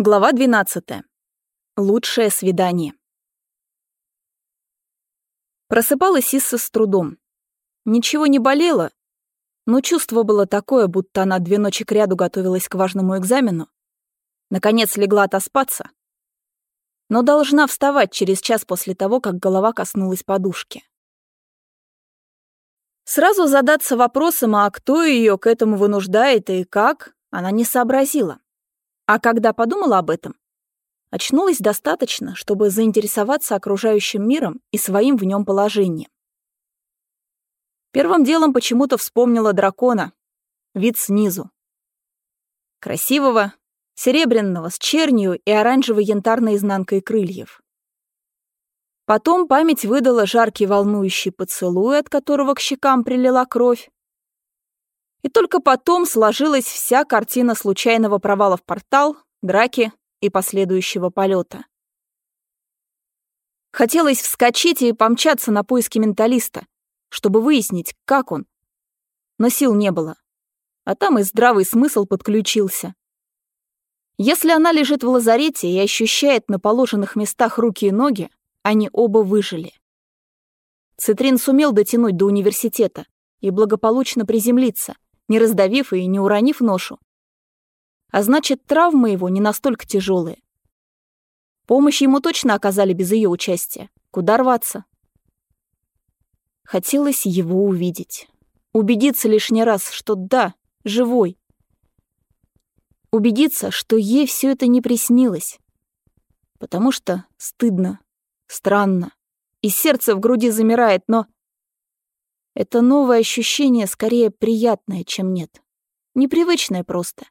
Глава 12. Лучшее свидание. Просыпалась Исса с трудом. Ничего не болело, но чувство было такое, будто она две ночи кряду готовилась к важному экзамену. Наконец легла отоспаться, но должна вставать через час после того, как голова коснулась подушки. Сразу задаться вопросом, а кто ее к этому вынуждает и как, она не сообразила. А когда подумала об этом, очнулась достаточно, чтобы заинтересоваться окружающим миром и своим в нем положением. Первым делом почему-то вспомнила дракона, вид снизу. Красивого, серебряного, с чернью и оранжевой янтарной изнанкой крыльев. Потом память выдала жаркий волнующий поцелуй, от которого к щекам прилила кровь, и только потом сложилась вся картина случайного провала в портал, драки и последующего полета. Хотелось вскочить и помчаться на поиски менталиста, чтобы выяснить, как он. Но сил не было. А там и здравый смысл подключился. Если она лежит в лазарете и ощущает на положенных местах руки и ноги, они оба выжили. Цитрин сумел дотянуть до университета и благополучно приземлиться — не раздавив и не уронив ношу. А значит, травмы его не настолько тяжелые. Помощь ему точно оказали без ее участия. Куда рваться? Хотелось его увидеть. Убедиться лишний раз, что да, живой. Убедиться, что ей все это не приснилось. Потому что стыдно, странно, и сердце в груди замирает, но это новое ощущение скорее приятное, чем нет. Непривычное просто.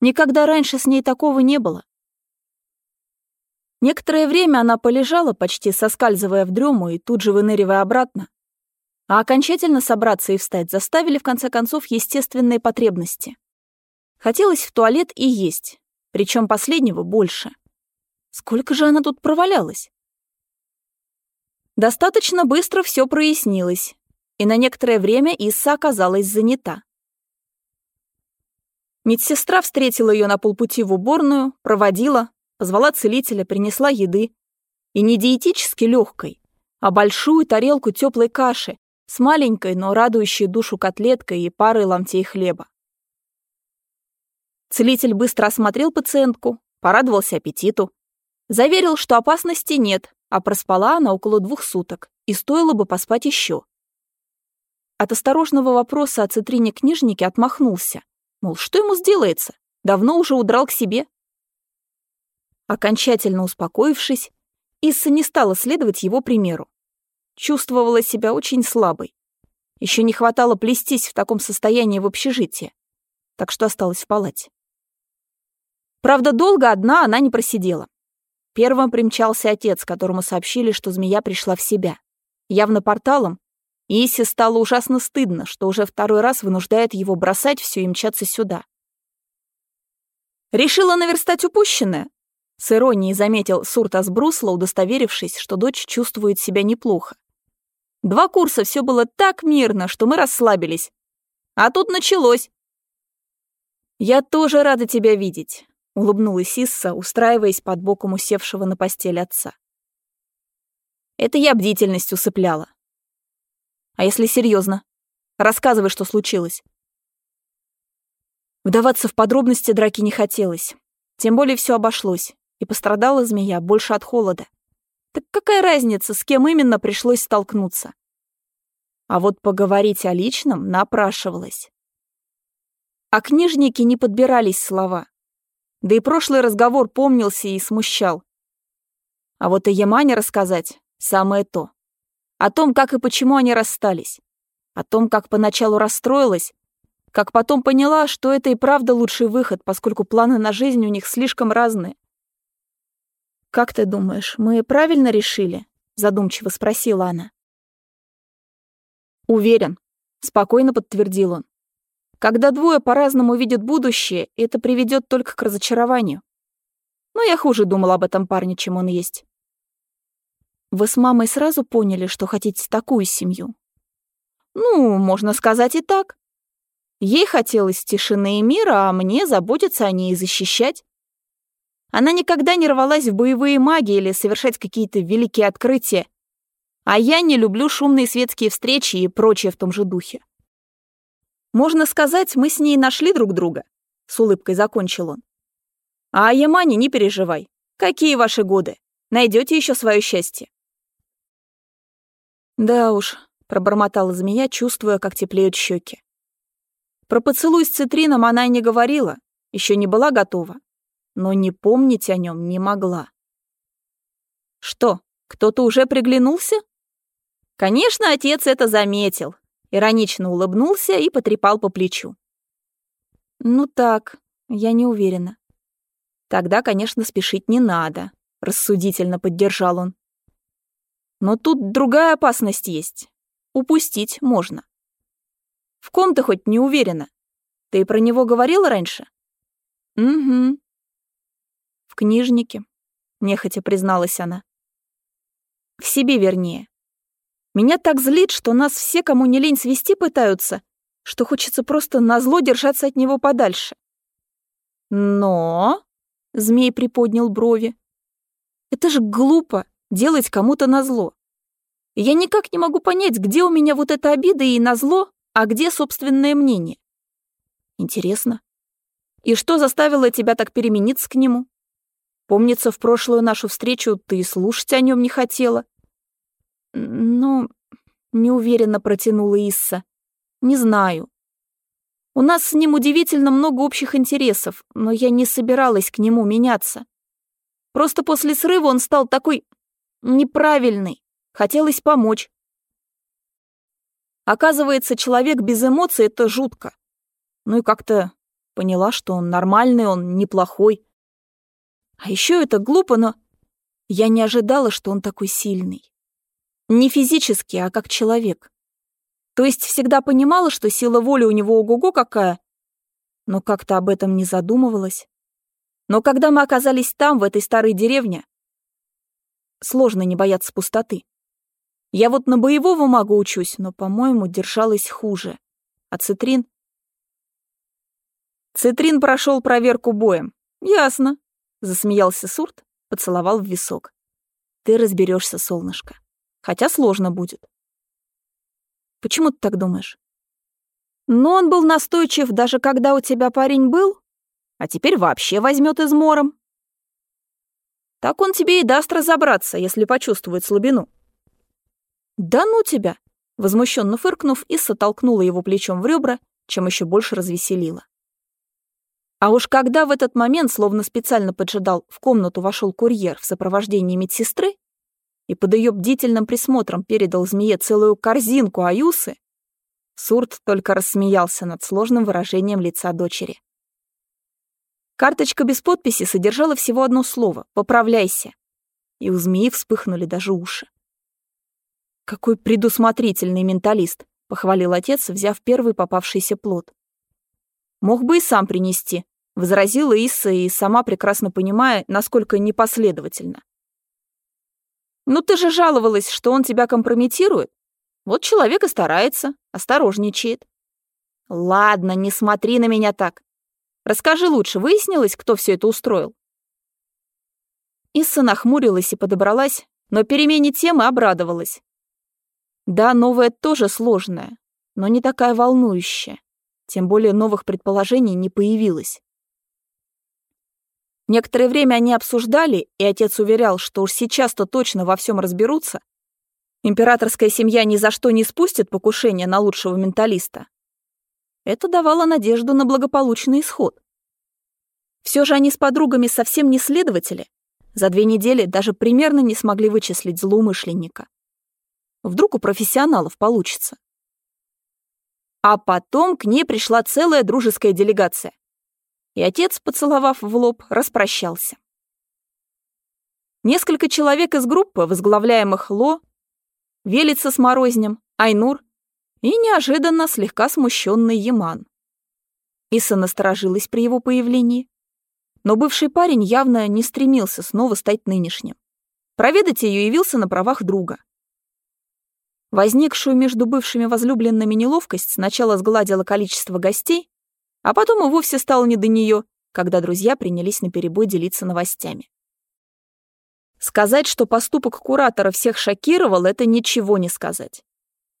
Никогда раньше с ней такого не было. Некоторое время она полежала, почти соскальзывая в дрему и тут же выныривая обратно. А окончательно собраться и встать заставили, в конце концов, естественные потребности. Хотелось в туалет и есть, причем последнего больше. Сколько же она тут провалялась? Достаточно быстро все прояснилось, и на некоторое время Исса оказалась занята. Медсестра встретила ее на полпути в уборную, проводила, позвала целителя, принесла еды. И не диетически легкой, а большую тарелку теплой каши с маленькой, но радующей душу котлеткой и парой ломтей хлеба. Целитель быстро осмотрел пациентку, порадовался аппетиту, заверил, что опасности нет, а проспала она около двух суток, и стоило бы поспать еще. От осторожного вопроса о цитрине-книжнике отмахнулся. Мол, что ему сделается? Давно уже удрал к себе. Окончательно успокоившись, Исса не стала следовать его примеру. Чувствовала себя очень слабой. Еще не хватало плестись в таком состоянии в общежитии, так что осталась в палате. Правда, долго одна она не просидела. Первым примчался отец, которому сообщили, что змея пришла в себя. Явно порталом Исе стало ужасно стыдно, что уже второй раз вынуждает его бросать все и мчаться сюда. «Решила наверстать упущенное?» С иронией заметил Суртас Брусла, удостоверившись, что дочь чувствует себя неплохо. «Два курса все было так мирно, что мы расслабились. А тут началось». «Я тоже рада тебя видеть», — улыбнулась Исса, устраиваясь под боком усевшего на постель отца. «Это я бдительность усыпляла. А если серьезно? Рассказывай, что случилось. Вдаваться в подробности драки не хотелось. Тем более все обошлось, и пострадала змея больше от холода. Так какая разница, с кем именно пришлось столкнуться? А вот поговорить о личном напрашивалось. А книжники не подбирались слова. Да и прошлый разговор помнился и смущал. А вот о Ямане рассказать — самое то. О том, как и почему они расстались. О том, как поначалу расстроилась, как потом поняла, что это и правда лучший выход, поскольку планы на жизнь у них слишком разные. «Как ты думаешь, мы правильно решили?» — задумчиво спросила она. «Уверен», — спокойно подтвердил он. «Когда двое по-разному видят будущее, это приведет только к разочарованию. Но я хуже думал об этом парне, чем он есть. Вы с мамой сразу поняли, что хотите такую семью? Ну, можно сказать и так. Ей хотелось тишины и мира, а мне заботиться о ней и защищать. Она никогда не рвалась в боевые маги или совершать какие-то великие открытия. А я не люблю шумные светские встречи и прочее в том же духе. Можно сказать, мы с ней нашли друг друга. С улыбкой закончил он. А о Ямане не переживай. Какие ваши годы? Найдете еще свое счастье. Да уж, пробормотала змея, чувствуя, как теплеют щеки. Про поцелуй с цитрином она и не говорила, еще не была готова но не помнить о нем не могла. Что, кто-то уже приглянулся? Конечно, отец это заметил, иронично улыбнулся и потрепал по плечу. Ну так, я не уверена. Тогда, конечно, спешить не надо, рассудительно поддержал он. Но тут другая опасность есть. Упустить можно. В ком ты хоть не уверена? Ты про него говорила раньше? Угу. В книжнике, нехотя призналась она. В себе вернее. Меня так злит, что нас все, кому не лень свести пытаются, что хочется просто назло держаться от него подальше. Но... Змей приподнял брови. Это же глупо делать кому-то назло. Я никак не могу понять, где у меня вот эта обида и назло, а где собственное мнение. Интересно. И что заставило тебя так перемениться к нему? Помнится, в прошлую нашу встречу ты слушать о нем не хотела. Ну, неуверенно протянула Исса. Не знаю. У нас с ним удивительно много общих интересов, но я не собиралась к нему меняться. Просто после срыва он стал такой неправильный. Хотелось помочь. Оказывается, человек без эмоций — это жутко. Ну и как-то поняла, что он нормальный, он неплохой. А еще это глупо, но я не ожидала, что он такой сильный. Не физически, а как человек. То есть всегда понимала, что сила воли у него ого-го какая, но как-то об этом не задумывалась. Но когда мы оказались там, в этой старой деревне, сложно не бояться пустоты. Я вот на боевого магу учусь, но, по-моему, держалась хуже. А Цитрин... Цитрин прошел проверку боем. Ясно. Засмеялся Сурт, поцеловал в висок. Ты разберешься, солнышко. Хотя сложно будет. Почему ты так думаешь? Но он был настойчив, даже когда у тебя парень был, а теперь вообще возьмет измором. Так он тебе и даст разобраться, если почувствует слабину. Да ну тебя! Возмущенно фыркнув, Исса толкнула его плечом в ребра, чем еще больше развеселила. А уж когда в этот момент, словно специально поджидал, в комнату вошел курьер в сопровождении медсестры и под ее бдительным присмотром передал змее целую корзинку аюсы, Сурт только рассмеялся над сложным выражением лица дочери. Карточка без подписи содержала всего одно слово «поправляйся», и у змеи вспыхнули даже уши. «Какой предусмотрительный менталист», — похвалил отец, взяв первый попавшийся плод. «Мог бы и сам принести, — возразила Исса и сама прекрасно понимая, насколько непоследовательно. «Ну ты же жаловалась, что он тебя компрометирует. Вот человек и старается, осторожничает». «Ладно, не смотри на меня так. Расскажи лучше, выяснилось, кто все это устроил?» Исса нахмурилась и подобралась, но перемене темы обрадовалась. Да, новая тоже сложная, но не такая волнующая. Тем более новых предположений не появилось. Некоторое время они обсуждали, и отец уверял, что уж сейчас-то точно во всем разберутся. Императорская семья ни за что не спустит покушение на лучшего менталиста. Это давало надежду на благополучный исход. Все же они с подругами совсем не следователи. За две недели даже примерно не смогли вычислить злоумышленника. Вдруг у профессионалов получится. А потом к ней пришла целая дружеская делегация и отец, поцеловав в лоб, распрощался. Несколько человек из группы, возглавляемых Ло, Велица с Морознем, Айнур и неожиданно слегка смущенный Яман. Иса насторожилась при его появлении, но бывший парень явно не стремился снова стать нынешним. Проведать ее явился на правах друга. Возникшую между бывшими возлюбленными неловкость сначала сгладила количество гостей, а потом и вовсе стало не до нее, когда друзья принялись наперебой делиться новостями. Сказать, что поступок куратора всех шокировал, это ничего не сказать.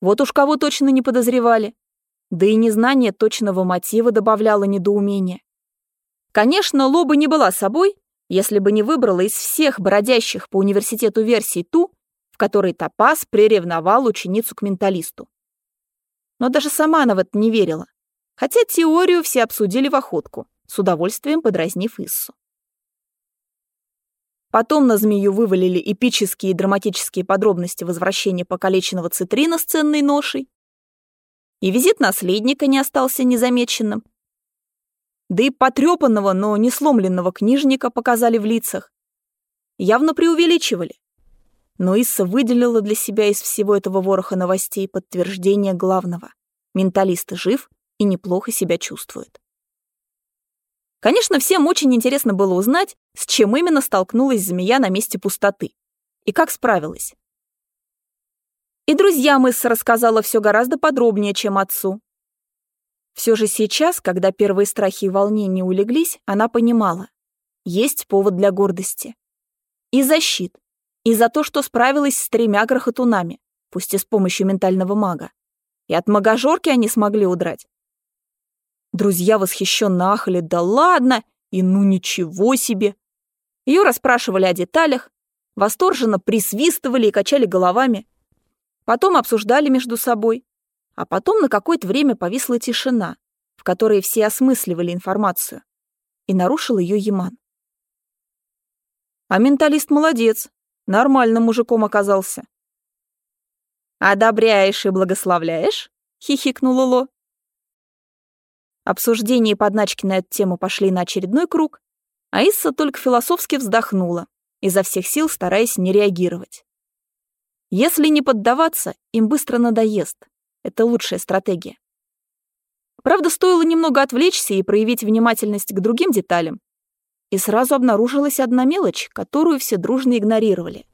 Вот уж кого точно не подозревали. Да и незнание точного мотива добавляло недоумения. Конечно, Лоба не была собой, если бы не выбрала из всех бродящих по университету версий ту, в которой Топас приревновал ученицу к менталисту. Но даже сама она в это не верила, хотя теорию все обсудили в охотку, с удовольствием подразнив Иссу. Потом на змею вывалили эпические и драматические подробности возвращения покалеченного цитрина с ценной ношей. И визит наследника не остался незамеченным. Да и потрепанного, но не сломленного книжника показали в лицах. Явно преувеличивали. Но Исса выделила для себя из всего этого вороха новостей подтверждение главного. Менталист жив и неплохо себя чувствует. Конечно, всем очень интересно было узнать, с чем именно столкнулась змея на месте пустоты и как справилась. И друзьям Исса рассказала все гораздо подробнее, чем отцу. Все же сейчас, когда первые страхи и волнения улеглись, она понимала, есть повод для гордости. И защит, и за то, что справилась с тремя грохотунами, пусть и с помощью ментального мага. И от магожорки они смогли удрать. Друзья восхищенно ахали «Да ладно!» и «Ну ничего себе!» Ее расспрашивали о деталях, восторженно присвистывали и качали головами. Потом обсуждали между собой. А потом на какое-то время повисла тишина, в которой все осмысливали информацию. И нарушил ее Яман. А менталист молодец, нормальным мужиком оказался. «Одобряешь и благословляешь?» — хихикнула Ло. Обсуждения и подначки на эту тему пошли на очередной круг, а Исса только философски вздохнула, изо всех сил стараясь не реагировать. Если не поддаваться, им быстро надоест. Это лучшая стратегия. Правда, стоило немного отвлечься и проявить внимательность к другим деталям. И сразу обнаружилась одна мелочь, которую все дружно игнорировали.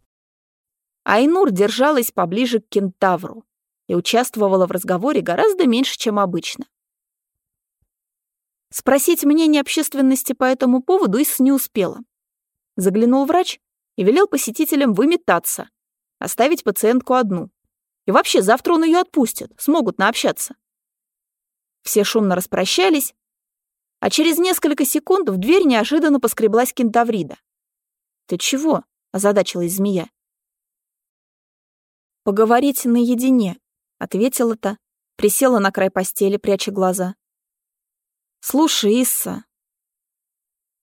Айнур держалась поближе к кентавру и участвовала в разговоре гораздо меньше, чем обычно. Спросить мнение общественности по этому поводу Ис не успела. Заглянул врач и велел посетителям выметаться, оставить пациентку одну. И вообще, завтра он ее отпустит, смогут наобщаться. Все шумно распрощались, а через несколько секунд в дверь неожиданно поскреблась кентаврида. «Ты чего?» — озадачилась змея. «Поговорить наедине», — ответила та, присела на край постели, пряча глаза. «Слушай, Исса,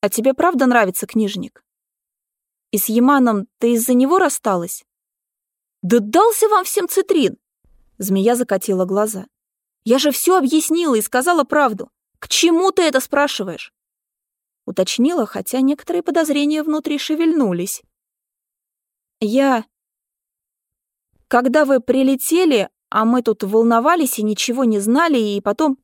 а тебе правда нравится книжник? И с Яманом ты из-за него рассталась?» «Да дался вам всем цитрин!» Змея закатила глаза. «Я же все объяснила и сказала правду. К чему ты это спрашиваешь?» Уточнила, хотя некоторые подозрения внутри шевельнулись. «Я...» «Когда вы прилетели, а мы тут волновались и ничего не знали, и потом...»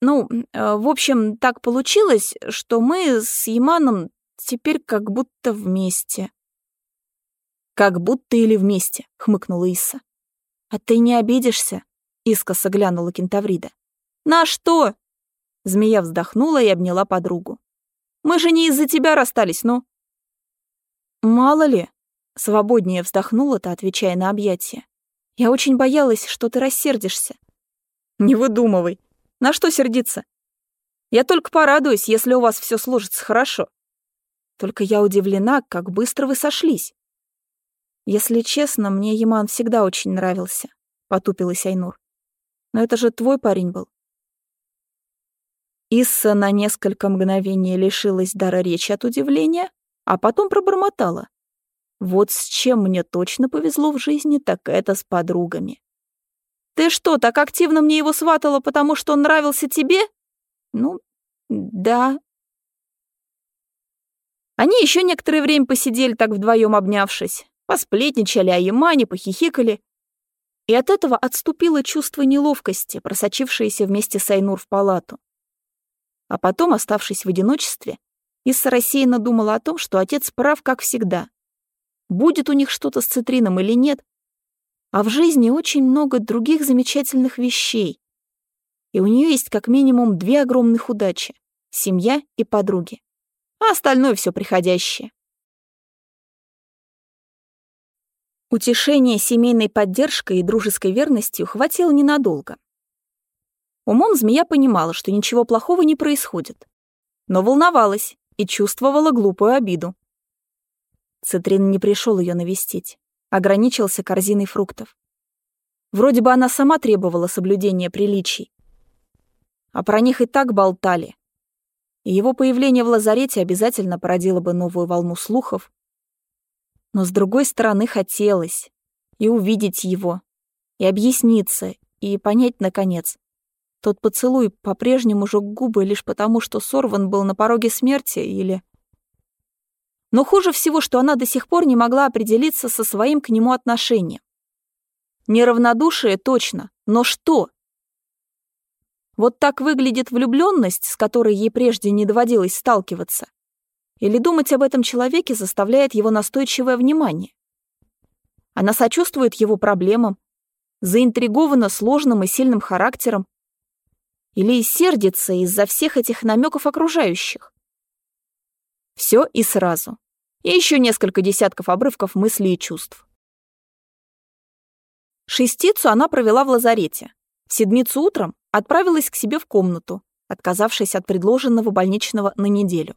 Ну, э, в общем, так получилось, что мы с Яманом теперь как будто вместе. Как будто или вместе, хмыкнула Иса. А ты не обидишься? Искоса глянула кентаврида. На что? Змея вздохнула и обняла подругу. Мы же не из-за тебя расстались, ну. Мало ли, свободнее вздохнула-то, отвечая на объятия. Я очень боялась, что ты рассердишься. Не выдумывай, на что сердиться? Я только порадуюсь, если у вас все сложится хорошо. Только я удивлена, как быстро вы сошлись. Если честно, мне Яман всегда очень нравился, потупилась Айнур. Но это же твой парень был. Исса на несколько мгновений лишилась дара речи от удивления, а потом пробормотала. Вот с чем мне точно повезло в жизни, так это с подругами. Ты что, так активно мне его сватала, потому что он нравился тебе? Ну, да. Они еще некоторое время посидели так вдвоем обнявшись, посплетничали о Ямане, похихикали. И от этого отступило чувство неловкости, просочившееся вместе с Айнур в палату. А потом, оставшись в одиночестве, Исса рассеянно думала о том, что отец прав, как всегда. Будет у них что-то с цитрином или нет, а в жизни очень много других замечательных вещей. И у нее есть как минимум две огромных удачи — семья и подруги. А остальное все приходящее. Утешение семейной поддержкой и дружеской верностью хватило ненадолго. Умом змея понимала, что ничего плохого не происходит, но волновалась и чувствовала глупую обиду. Цитрин не пришел ее навестить, ограничился корзиной фруктов. Вроде бы она сама требовала соблюдения приличий. А про них и так болтали. И его появление в лазарете обязательно породило бы новую волну слухов. Но с другой стороны хотелось и увидеть его, и объясниться, и понять, наконец. Тот поцелуй по-прежнему жёг губы лишь потому, что сорван был на пороге смерти или... Но хуже всего, что она до сих пор не могла определиться со своим к нему отношением. Неравнодушие точно, но что? Вот так выглядит влюбленность, с которой ей прежде не доводилось сталкиваться. Или думать об этом человеке заставляет его настойчивое внимание. Она сочувствует его проблемам, заинтригована сложным и сильным характером, или сердится из-за всех этих намеков окружающих. Все и сразу и еще несколько десятков обрывков мыслей и чувств. Шестицу она провела в лазарете. В седмицу утром отправилась к себе в комнату, отказавшись от предложенного больничного на неделю.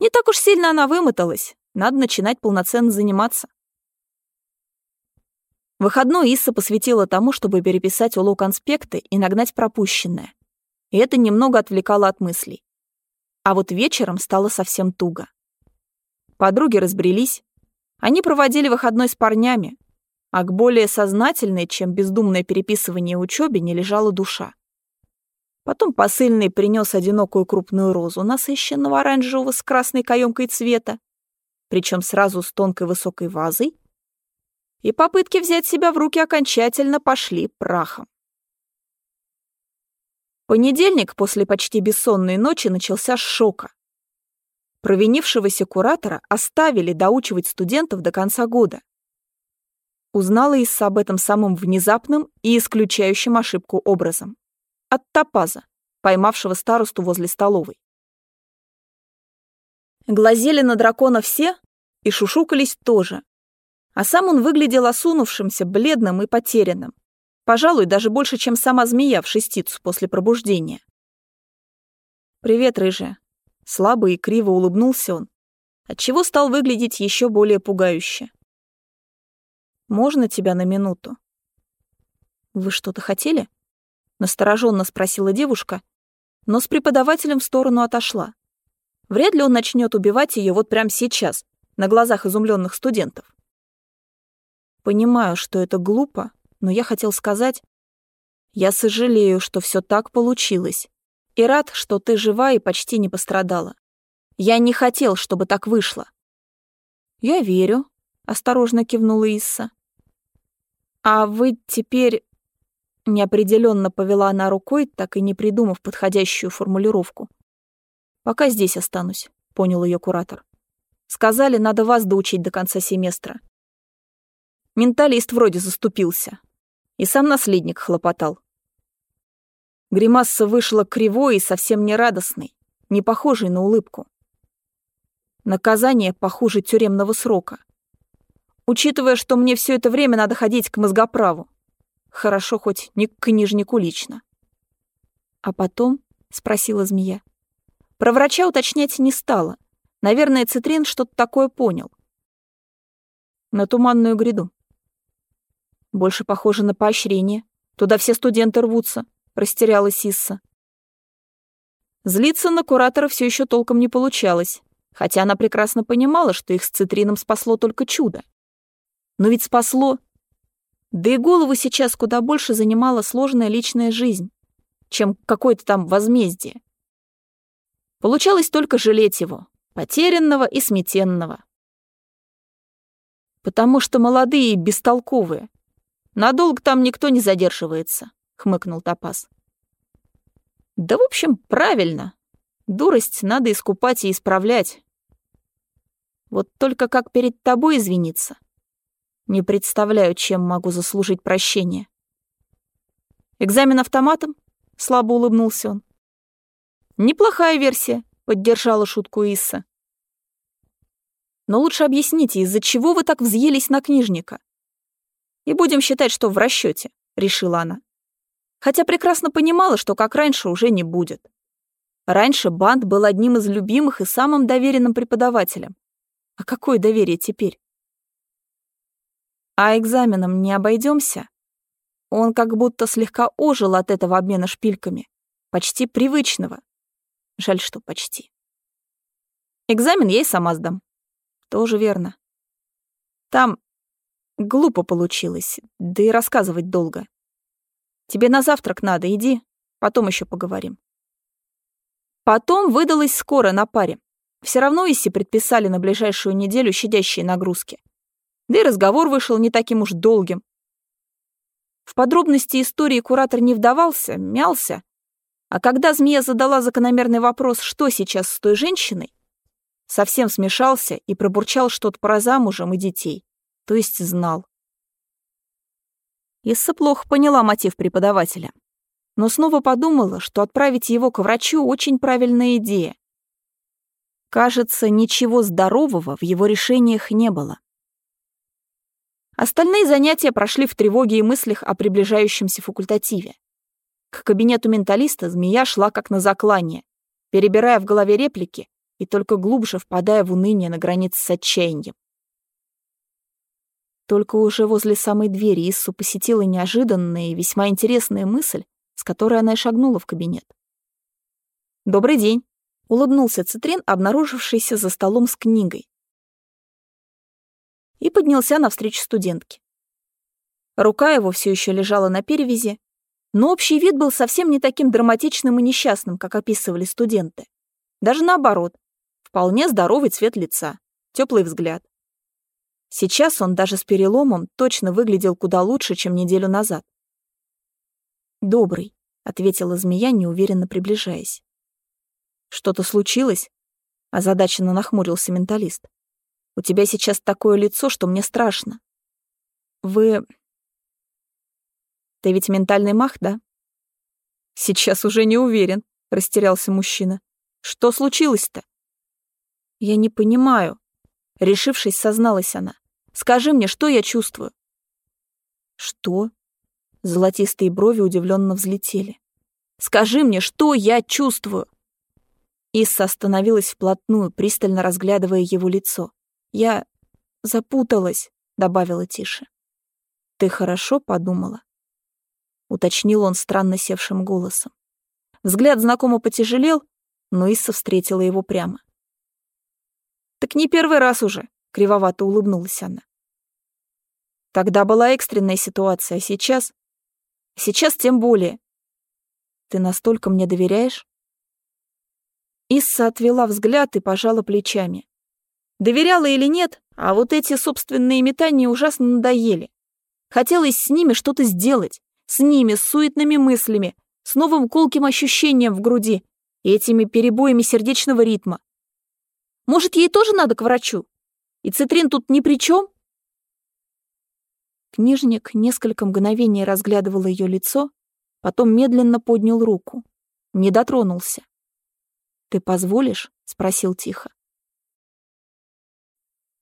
Не так уж сильно она вымоталась, надо начинать полноценно заниматься. Выходной Исса посвятила тому, чтобы переписать уло конспекты и нагнать пропущенное. И это немного отвлекало от мыслей. А вот вечером стало совсем туго. Подруги разбрелись. Они проводили выходной с парнями, а к более сознательной, чем бездумное переписывание учебе, не лежала душа. Потом посыльный принес одинокую крупную розу, насыщенного оранжевого с красной каемкой цвета, причем сразу с тонкой высокой вазой, и попытки взять себя в руки окончательно пошли прахом. Понедельник после почти бессонной ночи начался с шока. Провинившегося куратора оставили доучивать студентов до конца года. Узнала Исса об этом самым внезапным и исключающим ошибку образом. От Топаза, поймавшего старосту возле столовой. Глазели на дракона все и шушукались тоже. А сам он выглядел осунувшимся, бледным и потерянным. Пожалуй, даже больше, чем сама змея в шестицу после пробуждения. «Привет, рыжая», Слабо и криво улыбнулся он, отчего стал выглядеть еще более пугающе. «Можно тебя на минуту?» «Вы что-то хотели?» — настороженно спросила девушка, но с преподавателем в сторону отошла. Вряд ли он начнет убивать ее вот прямо сейчас, на глазах изумленных студентов. Понимаю, что это глупо, но я хотел сказать... Я сожалею, что все так получилось. И рад, что ты жива и почти не пострадала. Я не хотел, чтобы так вышло. Я верю, осторожно кивнула Исса. А вы теперь неопределенно повела она рукой, так и не придумав подходящую формулировку. Пока здесь останусь, понял ее куратор. Сказали, надо вас доучить до конца семестра. Менталист вроде заступился. И сам наследник хлопотал. Гримасса вышла кривой и совсем не радостной, не похожей на улыбку. Наказание похуже тюремного срока. Учитывая, что мне все это время надо ходить к мозгоправу. Хорошо хоть не к книжнику лично. А потом, спросила змея. Про врача уточнять не стала. Наверное, Цитрин что-то такое понял. На туманную гряду. Больше похоже на поощрение. Туда все студенты рвутся. — растерялась Исса. Злиться на куратора все еще толком не получалось, хотя она прекрасно понимала, что их с цитрином спасло только чудо. Но ведь спасло. Да и голову сейчас куда больше занимала сложная личная жизнь, чем какое-то там возмездие. Получалось только жалеть его, потерянного и сметенного. Потому что молодые и бестолковые. Надолго там никто не задерживается хмыкнул Топаз. Да, в общем, правильно. Дурость надо искупать и исправлять. Вот только как перед тобой извиниться? Не представляю, чем могу заслужить прощение. Экзамен автоматом? Слабо улыбнулся он. «Неплохая версия», — поддержала шутку Исса. «Но лучше объясните, из-за чего вы так взъелись на книжника?» «И будем считать, что в расчете», — решила она. Хотя прекрасно понимала, что как раньше уже не будет. Раньше Бант был одним из любимых и самым доверенным преподавателем. А какое доверие теперь? А экзаменом не обойдемся? Он как будто слегка ожил от этого обмена шпильками. Почти привычного. Жаль, что почти. Экзамен я и сама сдам. Тоже верно. Там глупо получилось, да и рассказывать долго. Тебе на завтрак надо, иди, потом еще поговорим. Потом выдалось скоро на паре. Все равно Исси предписали на ближайшую неделю щадящие нагрузки. Да и разговор вышел не таким уж долгим. В подробности истории куратор не вдавался, мялся. А когда змея задала закономерный вопрос, что сейчас с той женщиной, совсем смешался и пробурчал что-то про замужем и детей. То есть знал. Исса плохо поняла мотив преподавателя. Но снова подумала, что отправить его к врачу очень правильная идея. Кажется, ничего здорового в его решениях не было. Остальные занятия прошли в тревоге и мыслях о приближающемся факультативе. К кабинету менталиста змея шла как на заклание, перебирая в голове реплики и только глубже впадая в уныние на границе с отчаянием. Только уже возле самой двери Иссу посетила неожиданная и весьма интересная мысль, с которой она и шагнула в кабинет. «Добрый день», — улыбнулся Цитрин, обнаружившийся за столом с книгой, и поднялся навстречу студентке. Рука его все еще лежала на перевязи, но общий вид был совсем не таким драматичным и несчастным, как описывали студенты. Даже наоборот, вполне здоровый цвет лица, теплый взгляд. Сейчас он даже с переломом точно выглядел куда лучше, чем неделю назад. «Добрый», — ответила змея, неуверенно приближаясь. «Что-то случилось?» — озадаченно нахмурился менталист. У тебя сейчас такое лицо, что мне страшно. Вы... Ты ведь ментальный мах, да? Сейчас уже не уверен, растерялся мужчина. Что случилось-то? Я не понимаю. Решившись, созналась она. Скажи мне, что я чувствую? Что? Золотистые брови удивленно взлетели. Скажи мне, что я чувствую? Исса остановилась вплотную, пристально разглядывая его лицо. «Я запуталась», — добавила тише. «Ты хорошо подумала?» — уточнил он странно севшим голосом. Взгляд знакомо потяжелел, но Исса встретила его прямо. «Так не первый раз уже», — кривовато улыбнулась она. «Тогда была экстренная ситуация, а сейчас...» «Сейчас тем более. Ты настолько мне доверяешь?» Исса отвела взгляд и пожала плечами. Доверяла или нет, а вот эти собственные метания ужасно надоели. Хотелось с ними что-то сделать. С ними, с суетными мыслями, с новым колким ощущением в груди и этими перебоями сердечного ритма. Может, ей тоже надо к врачу? И цитрин тут ни при чем? Книжник несколько мгновений разглядывал ее лицо, потом медленно поднял руку. Не дотронулся. «Ты позволишь?» — спросил тихо.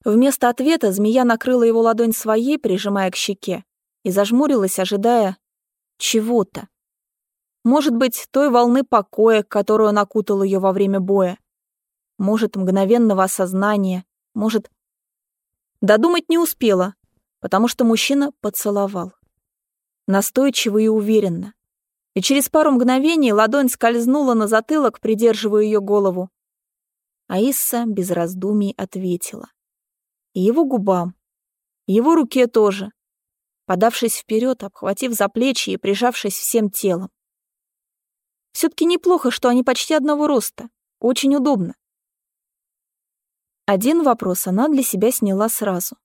Вместо ответа змея накрыла его ладонь своей, прижимая к щеке, и зажмурилась, ожидая чего-то. Может быть, той волны покоя, которую он окутал ее во время боя. Может, мгновенного осознания. Может... Додумать не успела, потому что мужчина поцеловал. Настойчиво и уверенно. И через пару мгновений ладонь скользнула на затылок, придерживая ее голову. Аисса без раздумий ответила и его губам, и его руке тоже, подавшись вперед, обхватив за плечи и прижавшись всем телом. Все-таки неплохо, что они почти одного роста. Очень удобно. Один вопрос она для себя сняла сразу.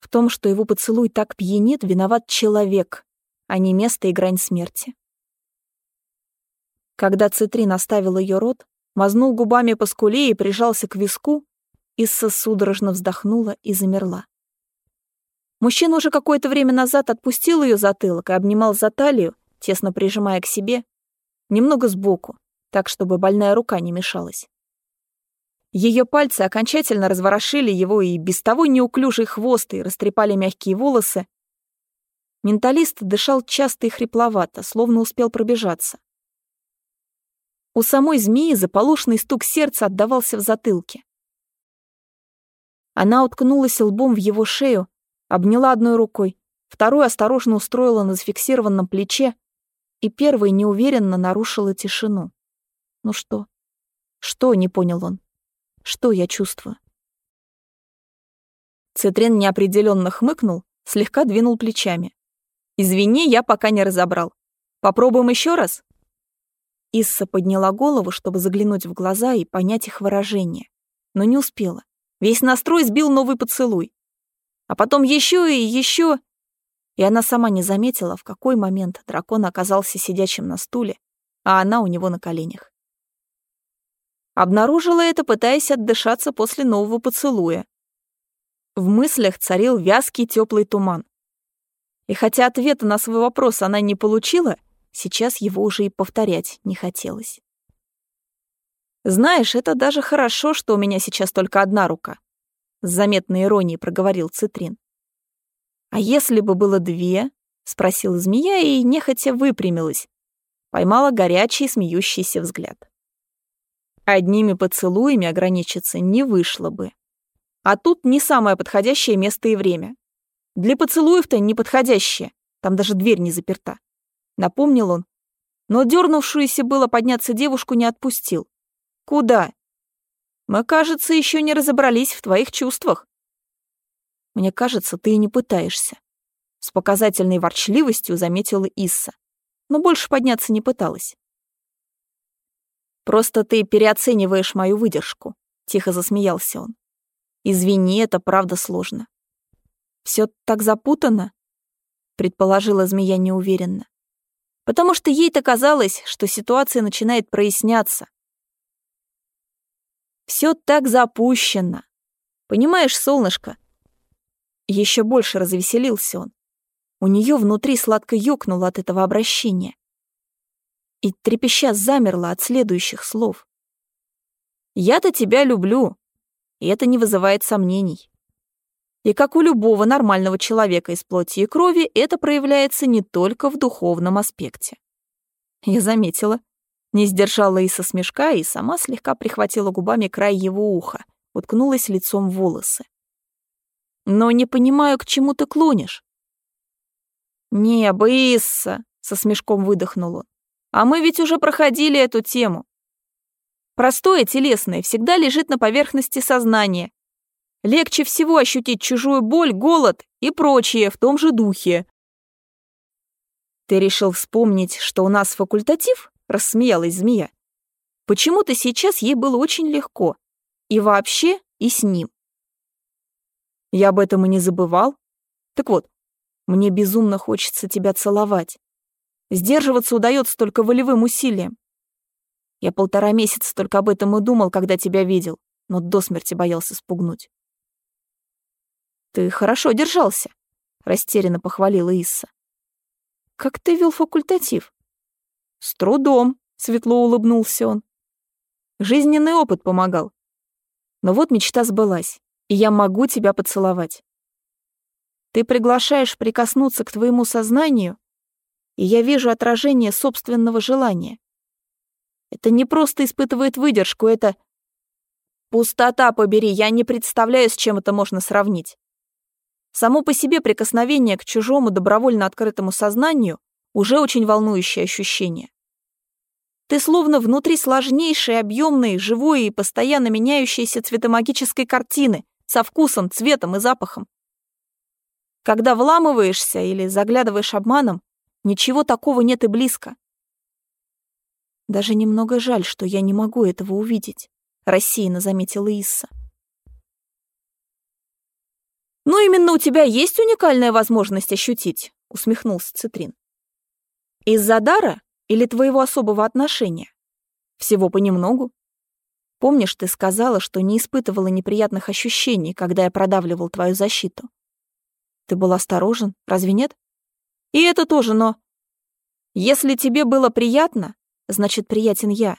В том, что его поцелуй так пьянит, виноват человек, а не место и грань смерти. Когда Цитрин оставил ее рот, мазнул губами по скуле и прижался к виску, Исса судорожно вздохнула и замерла. Мужчина уже какое-то время назад отпустил ее затылок и обнимал за талию, тесно прижимая к себе, немного сбоку, так, чтобы больная рука не мешалась. Ее пальцы окончательно разворошили его и без того неуклюжий хвост и растрепали мягкие волосы. Менталист дышал часто и хрипловато, словно успел пробежаться. У самой змеи заполошный стук сердца отдавался в затылке. Она уткнулась лбом в его шею, обняла одной рукой, вторую осторожно устроила на зафиксированном плече и первой неуверенно нарушила тишину. «Ну что? Что?» — не понял он. «Что я чувствую?» Цитрин неопределенно хмыкнул, слегка двинул плечами. «Извини, я пока не разобрал. Попробуем еще раз?» Исса подняла голову, чтобы заглянуть в глаза и понять их выражение, но не успела. Весь настрой сбил новый поцелуй. А потом еще и еще. И она сама не заметила, в какой момент дракон оказался сидячим на стуле, а она у него на коленях. Обнаружила это, пытаясь отдышаться после нового поцелуя. В мыслях царил вязкий теплый туман. И хотя ответа на свой вопрос она не получила, Сейчас его уже и повторять не хотелось. «Знаешь, это даже хорошо, что у меня сейчас только одна рука», — с заметной иронией проговорил Цитрин. «А если бы было две?» — спросила змея и нехотя выпрямилась. Поймала горячий смеющийся взгляд. Одними поцелуями ограничиться не вышло бы. А тут не самое подходящее место и время. Для поцелуев-то неподходящее, там даже дверь не заперта напомнил он. Но дернувшуюся было подняться девушку не отпустил. Куда? Мы, кажется, еще не разобрались в твоих чувствах. Мне кажется, ты и не пытаешься. С показательной ворчливостью заметила Исса, но больше подняться не пыталась. Просто ты переоцениваешь мою выдержку, тихо засмеялся он. Извини, это правда сложно. Все так запутано, предположила змея неуверенно потому что ей-то казалось, что ситуация начинает проясняться. Все так запущено. Понимаешь, солнышко? Еще больше развеселился он. У нее внутри сладко ёкнуло от этого обращения. И трепеща замерла от следующих слов. «Я-то тебя люблю, и это не вызывает сомнений. И как у любого нормального человека из плоти и крови, это проявляется не только в духовном аспекте. Я заметила. Не сдержала Иса смешка и сама слегка прихватила губами край его уха, уткнулась лицом в волосы. «Но не понимаю, к чему ты клонишь». «Небо, Исса!» — со смешком выдохнул он. «А мы ведь уже проходили эту тему. Простое телесное всегда лежит на поверхности сознания, Легче всего ощутить чужую боль, голод и прочее в том же духе. «Ты решил вспомнить, что у нас факультатив?» — рассмеялась змея. Почему-то сейчас ей было очень легко. И вообще, и с ним. Я об этом и не забывал. Так вот, мне безумно хочется тебя целовать. Сдерживаться удается только волевым усилием. Я полтора месяца только об этом и думал, когда тебя видел, но до смерти боялся спугнуть. «Ты хорошо держался», — растерянно похвалила Исса. «Как ты вел факультатив?» «С трудом», — светло улыбнулся он. «Жизненный опыт помогал. Но вот мечта сбылась, и я могу тебя поцеловать. Ты приглашаешь прикоснуться к твоему сознанию, и я вижу отражение собственного желания. Это не просто испытывает выдержку, это... Пустота побери, я не представляю, с чем это можно сравнить. Само по себе прикосновение к чужому добровольно открытому сознанию уже очень волнующее ощущение. Ты словно внутри сложнейшей, объемной, живой и постоянно меняющейся цветомагической картины со вкусом, цветом и запахом. Когда вламываешься или заглядываешь обманом, ничего такого нет и близко. Даже немного жаль, что я не могу этого увидеть, рассеянно заметила Исса. «Ну, именно у тебя есть уникальная возможность ощутить», — усмехнулся Цитрин. «Из-за дара или твоего особого отношения? Всего понемногу. Помнишь, ты сказала, что не испытывала неприятных ощущений, когда я продавливал твою защиту? Ты был осторожен, разве нет? И это тоже, но... Если тебе было приятно, значит, приятен я.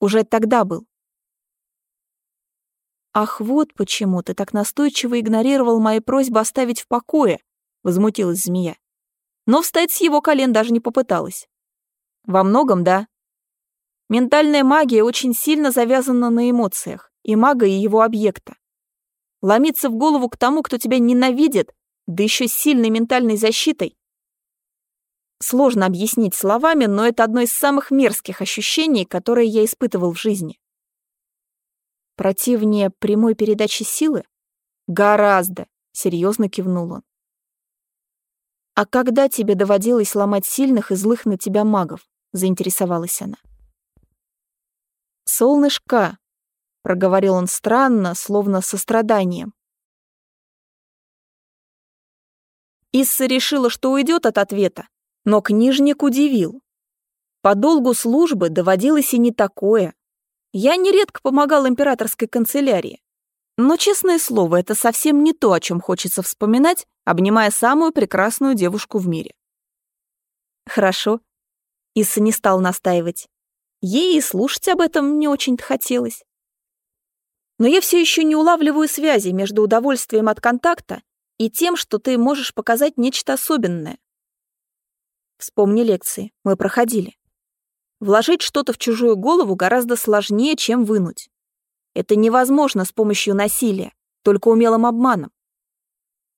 Уже тогда был. «Ах, вот почему ты так настойчиво игнорировал мои просьбы оставить в покое», — возмутилась змея. Но встать с его колен даже не попыталась. «Во многом, да. Ментальная магия очень сильно завязана на эмоциях, и мага, и его объекта. Ломиться в голову к тому, кто тебя ненавидит, да еще с сильной ментальной защитой. Сложно объяснить словами, но это одно из самых мерзких ощущений, которые я испытывал в жизни. Противнее прямой передачи силы? Гораздо, серьезно кивнул он. А когда тебе доводилось ломать сильных и злых на тебя магов? заинтересовалась она. Солнышко, проговорил он странно, словно состраданием. Исса решила, что уйдет от ответа, но книжник удивил. По долгу службы доводилось и не такое. Я нередко помогал императорской канцелярии. Но, честное слово, это совсем не то, о чем хочется вспоминать, обнимая самую прекрасную девушку в мире. Хорошо. Исса не стал настаивать. Ей и слушать об этом не очень-то хотелось. Но я все еще не улавливаю связи между удовольствием от контакта и тем, что ты можешь показать нечто особенное. Вспомни лекции, мы проходили. Вложить что-то в чужую голову гораздо сложнее, чем вынуть. Это невозможно с помощью насилия, только умелым обманом.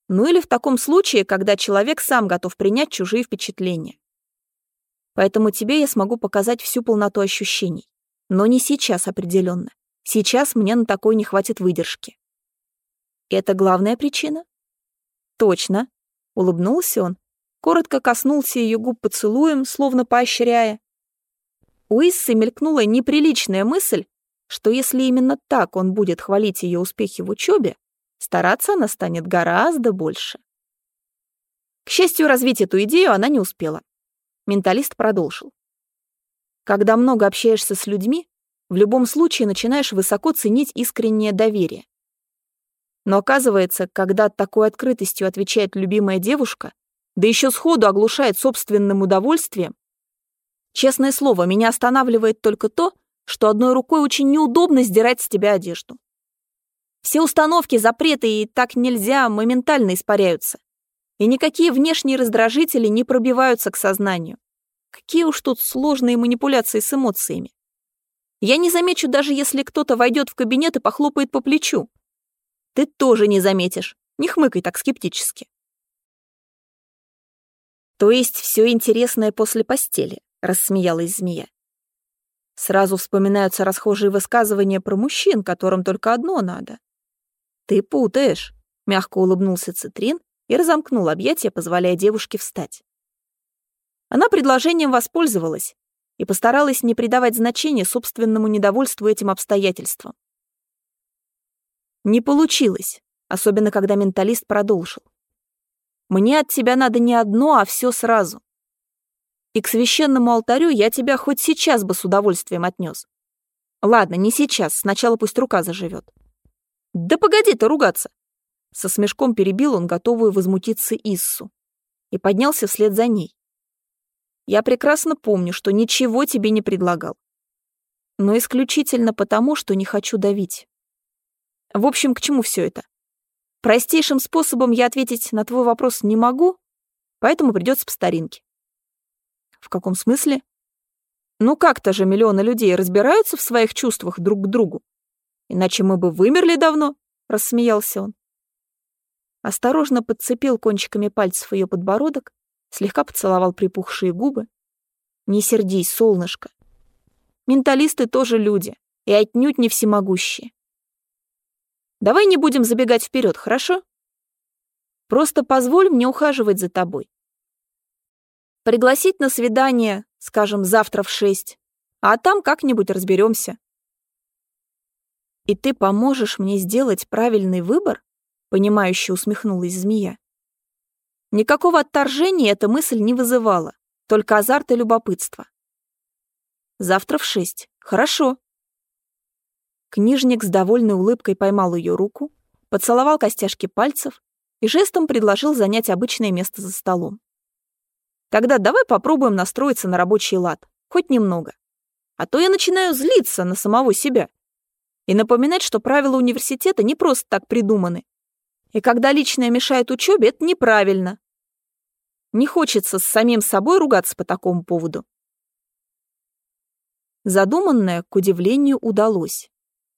Ну или в таком случае, когда человек сам готов принять чужие впечатления. Поэтому тебе я смогу показать всю полноту ощущений. Но не сейчас определенно. Сейчас мне на такой не хватит выдержки. Это главная причина? Точно. Улыбнулся он, коротко коснулся ее губ поцелуем, словно поощряя. У Иссы мелькнула неприличная мысль, что если именно так он будет хвалить ее успехи в учебе, стараться она станет гораздо больше. К счастью, развить эту идею она не успела. Менталист продолжил. Когда много общаешься с людьми, в любом случае начинаешь высоко ценить искреннее доверие. Но оказывается, когда такой открытостью отвечает любимая девушка, да еще сходу оглушает собственным удовольствием, честное слово, меня останавливает только то, что одной рукой очень неудобно сдирать с тебя одежду. Все установки, запреты и так нельзя моментально испаряются. И никакие внешние раздражители не пробиваются к сознанию. Какие уж тут сложные манипуляции с эмоциями. Я не замечу, даже если кто-то войдет в кабинет и похлопает по плечу. Ты тоже не заметишь. Не хмыкай так скептически. То есть все интересное после постели, рассмеялась змея. Сразу вспоминаются расхожие высказывания про мужчин, которым только одно надо. Ты путаешь, мягко улыбнулся Цитрин и разомкнул объятия, позволяя девушке встать. Она предложением воспользовалась, и постаралась не придавать значения собственному недовольству этим обстоятельствам. Не получилось, особенно когда менталист продолжил. Мне от тебя надо не одно, а все сразу. И к священному алтарю я тебя хоть сейчас бы с удовольствием отнес. Ладно, не сейчас, сначала пусть рука заживет. Да погоди ты ругаться. Со смешком перебил он готовую возмутиться Иссу и поднялся вслед за ней. Я прекрасно помню, что ничего тебе не предлагал. Но исключительно потому, что не хочу давить. В общем, к чему все это? Простейшим способом я ответить на твой вопрос не могу, поэтому придется по старинке. В каком смысле? Ну как-то же миллионы людей разбираются в своих чувствах друг к другу. Иначе мы бы вымерли давно, рассмеялся он. Осторожно подцепил кончиками пальцев ее подбородок слегка поцеловал припухшие губы. «Не сердись, солнышко. Менталисты тоже люди, и отнюдь не всемогущие. Давай не будем забегать вперед, хорошо? Просто позволь мне ухаживать за тобой. Пригласить на свидание, скажем, завтра в шесть, а там как-нибудь разберемся. И ты поможешь мне сделать правильный выбор? Понимающе усмехнулась змея. Никакого отторжения эта мысль не вызывала, только азарт и любопытство. Завтра в шесть. Хорошо. Книжник с довольной улыбкой поймал ее руку, поцеловал костяшки пальцев и жестом предложил занять обычное место за столом. Тогда давай попробуем настроиться на рабочий лад, хоть немного. А то я начинаю злиться на самого себя и напоминать, что правила университета не просто так придуманы. И когда личное мешает учебе, это неправильно. Не хочется с самим собой ругаться по такому поводу. Задуманное, к удивлению, удалось.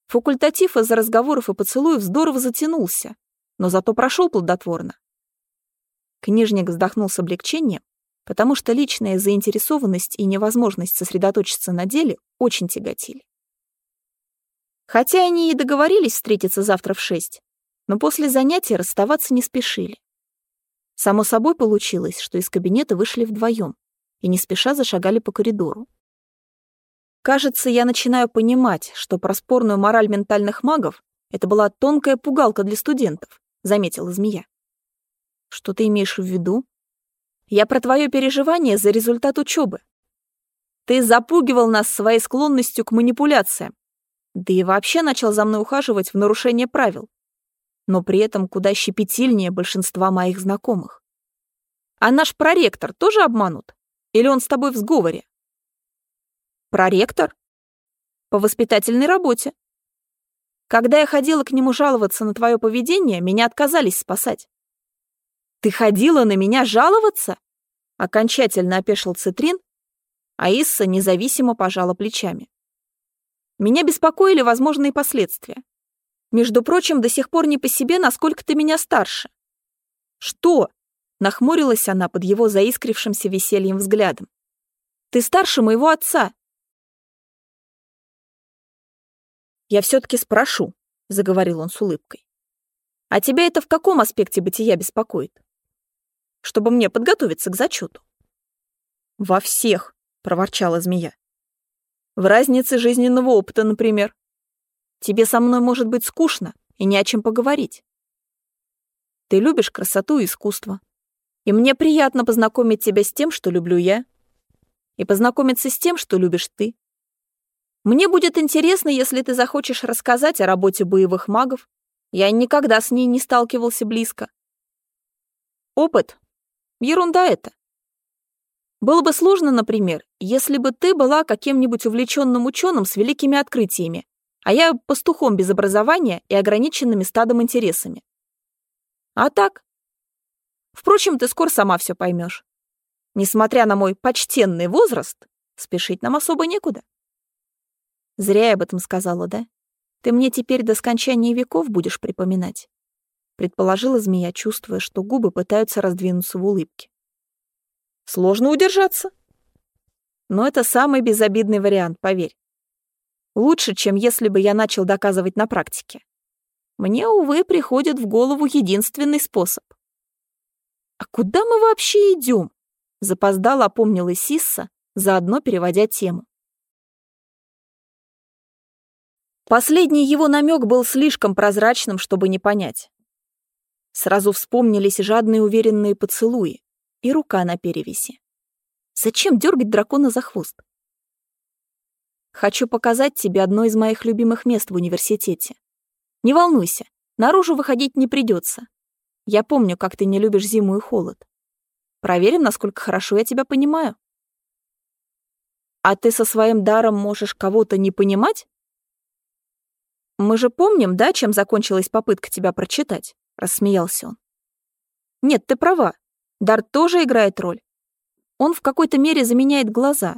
Факультатив из разговоров и поцелуев здорово затянулся, но зато прошел плодотворно. Книжник вздохнул с облегчением, потому что личная заинтересованность и невозможность сосредоточиться на деле очень тяготили. Хотя они и договорились встретиться завтра в шесть, но после занятия расставаться не спешили. Само собой получилось, что из кабинета вышли вдвоем и не спеша зашагали по коридору. Кажется, я начинаю понимать, что про спорную мораль ментальных магов это была тонкая пугалка для студентов, заметила змея. Что ты имеешь в виду? Я про твое переживание за результат учебы. Ты запугивал нас своей склонностью к манипуляциям, да и вообще начал за мной ухаживать в нарушение правил, но при этом куда щепетильнее большинства моих знакомых. А наш проректор тоже обманут? Или он с тобой в сговоре? Проректор? По воспитательной работе. Когда я ходила к нему жаловаться на твое поведение, меня отказались спасать. Ты ходила на меня жаловаться? Окончательно опешил Цитрин, а Исса независимо пожала плечами. Меня беспокоили возможные последствия. Между прочим, до сих пор не по себе, насколько ты меня старше. Что? Нахмурилась она под его заискрившимся весельем взглядом. Ты старше моего отца. Я все-таки спрошу, заговорил он с улыбкой. А тебя это в каком аспекте бытия беспокоит? Чтобы мне подготовиться к зачету. Во всех, проворчала змея. В разнице жизненного опыта, например. Тебе со мной может быть скучно и не о чем поговорить. Ты любишь красоту и искусство. И мне приятно познакомить тебя с тем, что люблю я, и познакомиться с тем, что любишь ты. Мне будет интересно, если ты захочешь рассказать о работе боевых магов. Я никогда с ней не сталкивался близко. Опыт. Ерунда это. Было бы сложно, например, если бы ты была каким-нибудь увлеченным ученым с великими открытиями, а я пастухом без образования и ограниченными стадом интересами. А так? Впрочем, ты скоро сама все поймешь. Несмотря на мой почтенный возраст, спешить нам особо некуда. Зря я об этом сказала, да? Ты мне теперь до скончания веков будешь припоминать. Предположила змея, чувствуя, что губы пытаются раздвинуться в улыбке. Сложно удержаться. Но это самый безобидный вариант, поверь. Лучше, чем если бы я начал доказывать на практике. Мне, увы, приходит в голову единственный способ. «А куда мы вообще идем?» Запоздала опомнилась Сисса, заодно переводя тему. Последний его намек был слишком прозрачным, чтобы не понять. Сразу вспомнились жадные уверенные поцелуи, и рука на перевязи. Зачем дергать дракона за хвост? Хочу показать тебе одно из моих любимых мест в университете. Не волнуйся, наружу выходить не придется. Я помню, как ты не любишь зиму и холод. Проверим, насколько хорошо я тебя понимаю. А ты со своим даром можешь кого-то не понимать? Мы же помним, да, чем закончилась попытка тебя прочитать? Рассмеялся он. Нет, ты права. Дар тоже играет роль. Он в какой-то мере заменяет глаза.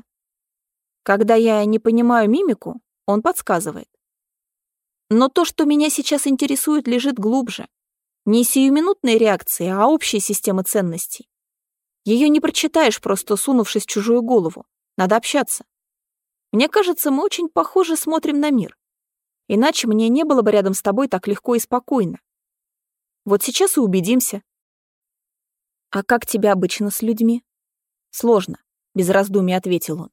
Когда я не понимаю мимику, он подсказывает. Но то, что меня сейчас интересует, лежит глубже. Не сиюминутные реакции, а общая система ценностей. Ее не прочитаешь, просто сунувшись в чужую голову. Надо общаться. Мне кажется, мы очень похоже смотрим на мир. Иначе мне не было бы рядом с тобой так легко и спокойно. Вот сейчас и убедимся, «А как тебя обычно с людьми?» «Сложно», — без раздумий ответил он.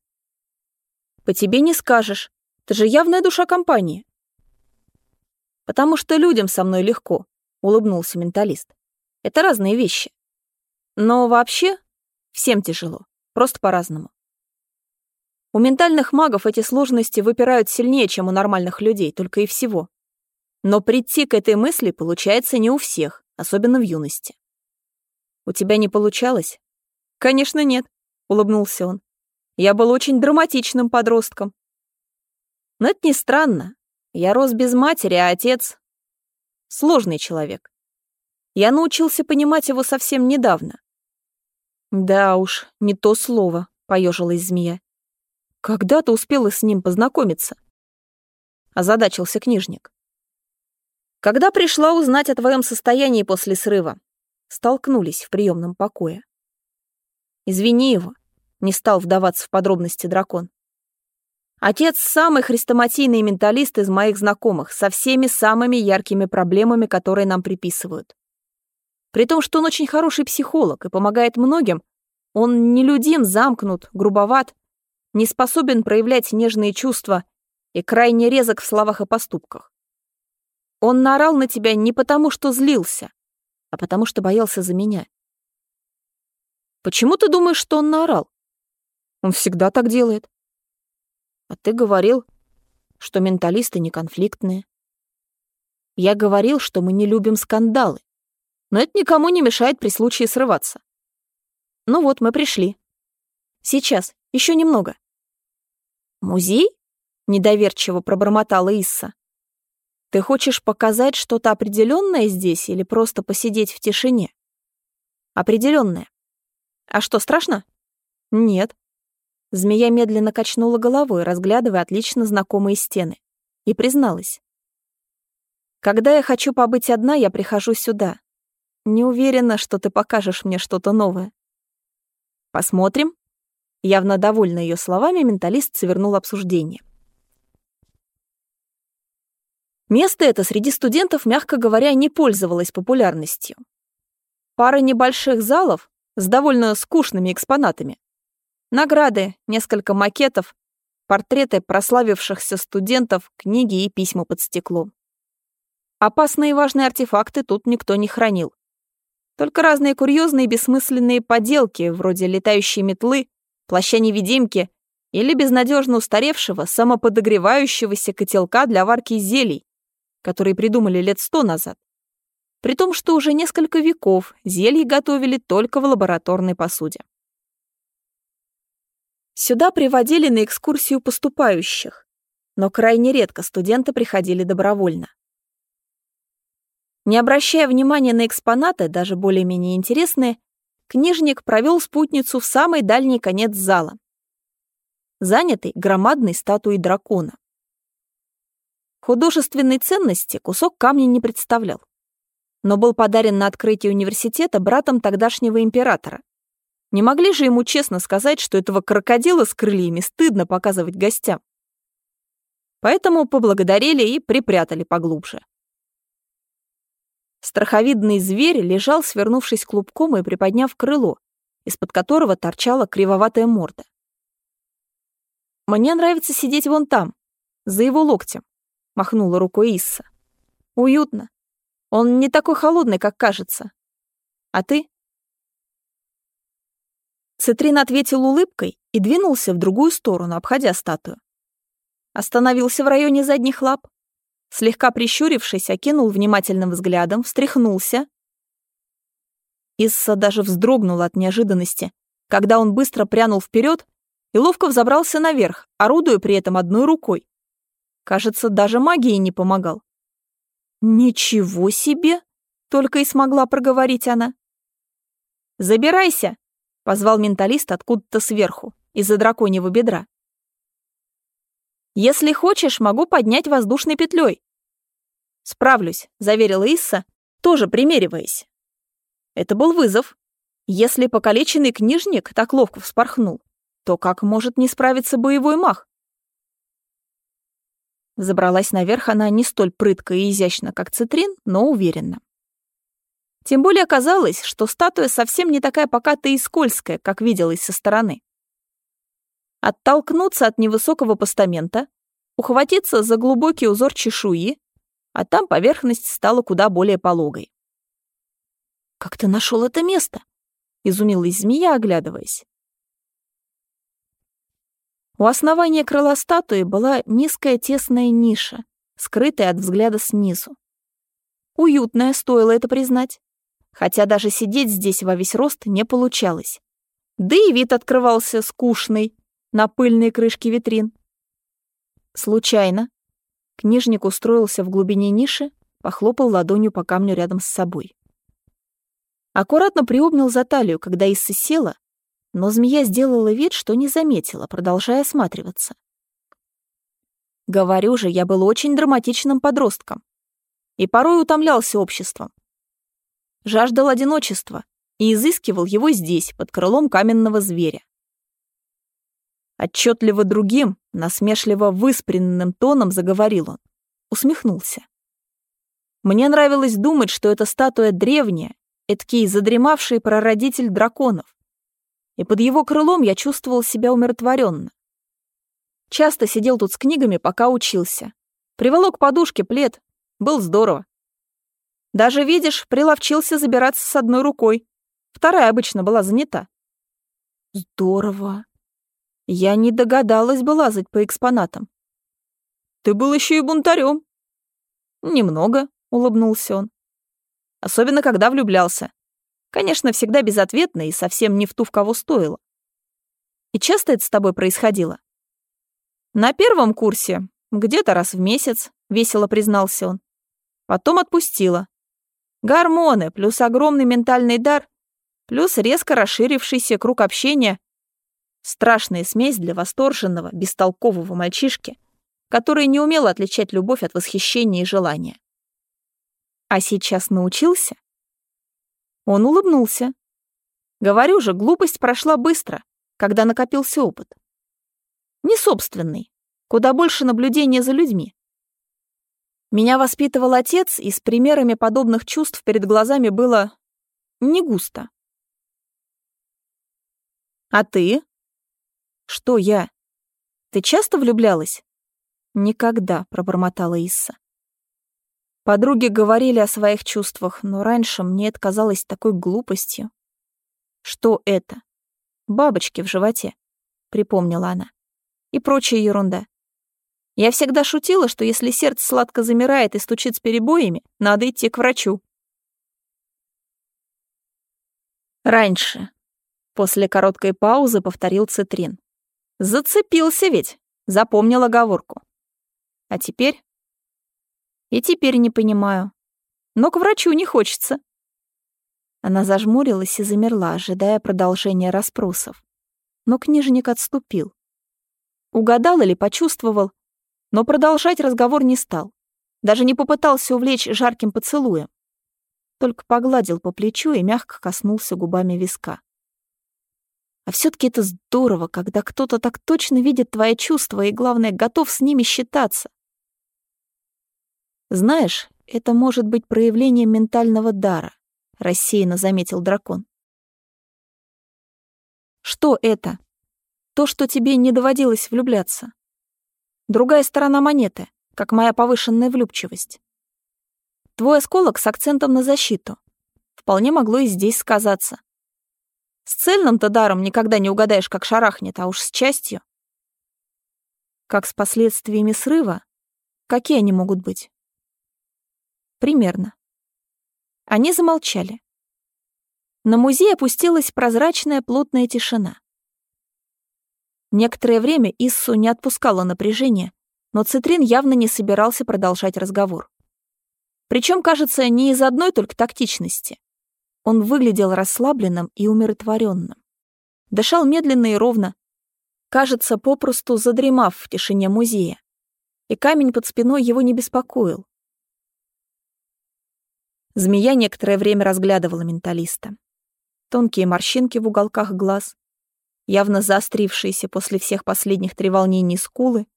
«По тебе не скажешь. Ты же явная душа компании». «Потому что людям со мной легко», — улыбнулся менталист. «Это разные вещи. Но вообще всем тяжело, просто по-разному. У ментальных магов эти сложности выпирают сильнее, чем у нормальных людей, только и всего. Но прийти к этой мысли получается не у всех, особенно в юности. У тебя не получалось? Конечно, нет, улыбнулся он. Я был очень драматичным подростком. Но это не странно. Я рос без матери, а отец — сложный человек. Я научился понимать его совсем недавно. Да уж, не то слово, — поежилась змея. Когда ты успела с ним познакомиться? Озадачился книжник. Когда пришла узнать о твоем состоянии после срыва, столкнулись в приемном покое. Извини его, не стал вдаваться в подробности дракон. Отец — самый хрестоматийный менталист из моих знакомых, со всеми самыми яркими проблемами, которые нам приписывают. При том, что он очень хороший психолог и помогает многим, он нелюдим, замкнут, грубоват, не способен проявлять нежные чувства и крайне резок в словах и поступках. Он наорал на тебя не потому, что злился, а потому что боялся за меня. Почему ты думаешь, что он наорал? Он всегда так делает. А ты говорил, что менталисты не конфликтные. Я говорил, что мы не любим скандалы. Но это никому не мешает при случае срываться. Ну вот, мы пришли. Сейчас, еще немного. Музей? Недоверчиво пробормотала Исса. Ты хочешь показать что-то определенное здесь или просто посидеть в тишине? Определенное. А что, страшно? Нет. Змея медленно качнула головой, разглядывая отлично знакомые стены, и призналась. «Когда я хочу побыть одна, я прихожу сюда. Не уверена, что ты покажешь мне что-то новое». «Посмотрим». Явно довольна ее словами, менталист свернул обсуждение. Место это среди студентов, мягко говоря, не пользовалось популярностью. Пара небольших залов с довольно скучными экспонатами, Награды, несколько макетов, портреты прославившихся студентов, книги и письма под стеклом. Опасные и важные артефакты тут никто не хранил. Только разные курьезные бессмысленные поделки, вроде летающей метлы, плаща-невидимки или безнадежно устаревшего, самоподогревающегося котелка для варки зелий, которые придумали лет сто назад. При том, что уже несколько веков зелье готовили только в лабораторной посуде. Сюда приводили на экскурсию поступающих, но крайне редко студенты приходили добровольно. Не обращая внимания на экспонаты, даже более-менее интересные, книжник провел спутницу в самый дальний конец зала, занятый громадной статуей дракона. Художественной ценности кусок камня не представлял, но был подарен на открытие университета братом тогдашнего императора, не могли же ему честно сказать, что этого крокодила с крыльями стыдно показывать гостям. Поэтому поблагодарили и припрятали поглубже. Страховидный зверь лежал, свернувшись клубком и приподняв крыло, из-под которого торчала кривоватая морда. «Мне нравится сидеть вон там, за его локтем», — махнула рукой Исса. «Уютно. Он не такой холодный, как кажется. А ты?» Цитрин ответил улыбкой и двинулся в другую сторону, обходя статую. Остановился в районе задних лап. Слегка прищурившись, окинул внимательным взглядом, встряхнулся. Исса даже вздрогнула от неожиданности, когда он быстро прянул вперед и ловко взобрался наверх, орудуя при этом одной рукой. Кажется, даже магии не помогал. «Ничего себе!» — только и смогла проговорить она. «Забирайся!» позвал менталист откуда-то сверху, из-за драконьего бедра. «Если хочешь, могу поднять воздушной петлей». «Справлюсь», — заверила Исса, тоже примериваясь. Это был вызов. Если покалеченный книжник так ловко вспорхнул, то как может не справиться боевой мах? Забралась наверх она не столь прытко и изящно, как Цитрин, но уверенно. Тем более оказалось, что статуя совсем не такая покатая и скользкая, как виделась со стороны. Оттолкнуться от невысокого постамента, ухватиться за глубокий узор чешуи, а там поверхность стала куда более пологой. «Как ты нашел это место?» — изумилась змея, оглядываясь. У основания крыла статуи была низкая тесная ниша, скрытая от взгляда снизу. Уютная, стоило это признать хотя даже сидеть здесь во весь рост не получалось. Да и вид открывался скучный на пыльные крышки витрин. Случайно. Книжник устроился в глубине ниши, похлопал ладонью по камню рядом с собой. Аккуратно приобнял за талию, когда Исса села, но змея сделала вид, что не заметила, продолжая осматриваться. Говорю же, я был очень драматичным подростком и порой утомлялся обществом. Жаждал одиночества и изыскивал его здесь, под крылом каменного зверя. Отчетливо другим, насмешливо выспренным тоном заговорил он. Усмехнулся. Мне нравилось думать, что эта статуя древняя, эдакий задремавший прародитель драконов. И под его крылом я чувствовал себя умиротворенно. Часто сидел тут с книгами, пока учился. Приволок подушки, плед. Был здорово. Даже, видишь, приловчился забираться с одной рукой. Вторая обычно была занята. Здорово. Я не догадалась бы лазать по экспонатам. Ты был еще и бунтарем. Немного, улыбнулся он. Особенно, когда влюблялся. Конечно, всегда безответно и совсем не в ту, в кого стоило. И часто это с тобой происходило? На первом курсе, где-то раз в месяц, весело признался он. Потом отпустила. Гормоны плюс огромный ментальный дар, плюс резко расширившийся круг общения. Страшная смесь для восторженного, бестолкового мальчишки, который не умел отличать любовь от восхищения и желания. А сейчас научился? Он улыбнулся. Говорю же, глупость прошла быстро, когда накопился опыт не собственный, куда больше наблюдения за людьми. Меня воспитывал отец, и с примерами подобных чувств перед глазами было не густо. А ты? Что я? Ты часто влюблялась? Никогда, пробормотала Исса. Подруги говорили о своих чувствах, но раньше мне это казалось такой глупостью. Что это? Бабочки в животе, припомнила она и прочая ерунда. Я всегда шутила, что если сердце сладко замирает и стучит с перебоями, надо идти к врачу. Раньше. После короткой паузы повторил Цитрин. Зацепился ведь, запомнил оговорку. А теперь? И теперь не понимаю. Но к врачу не хочется. Она зажмурилась и замерла, ожидая продолжения расспросов. Но книжник отступил. Угадал или почувствовал, но продолжать разговор не стал. Даже не попытался увлечь жарким поцелуем. Только погладил по плечу и мягко коснулся губами виска. А все таки это здорово, когда кто-то так точно видит твои чувства и, главное, готов с ними считаться. Знаешь, это может быть проявлением ментального дара, рассеянно заметил дракон. Что это? То, что тебе не доводилось влюбляться. Другая сторона монеты, как моя повышенная влюбчивость. Твой осколок с акцентом на защиту. Вполне могло и здесь сказаться. С цельным-то даром никогда не угадаешь, как шарахнет, а уж с частью. Как с последствиями срыва? Какие они могут быть? Примерно. Они замолчали. На музей опустилась прозрачная плотная тишина. Некоторое время Иссу не отпускало напряжение, но Цитрин явно не собирался продолжать разговор. Причем, кажется, не из одной только тактичности. Он выглядел расслабленным и умиротворенным. Дышал медленно и ровно, кажется, попросту задремав в тишине музея. И камень под спиной его не беспокоил. Змея некоторое время разглядывала менталиста. Тонкие морщинки в уголках глаз, явно заострившиеся после всех последних треволнений скулы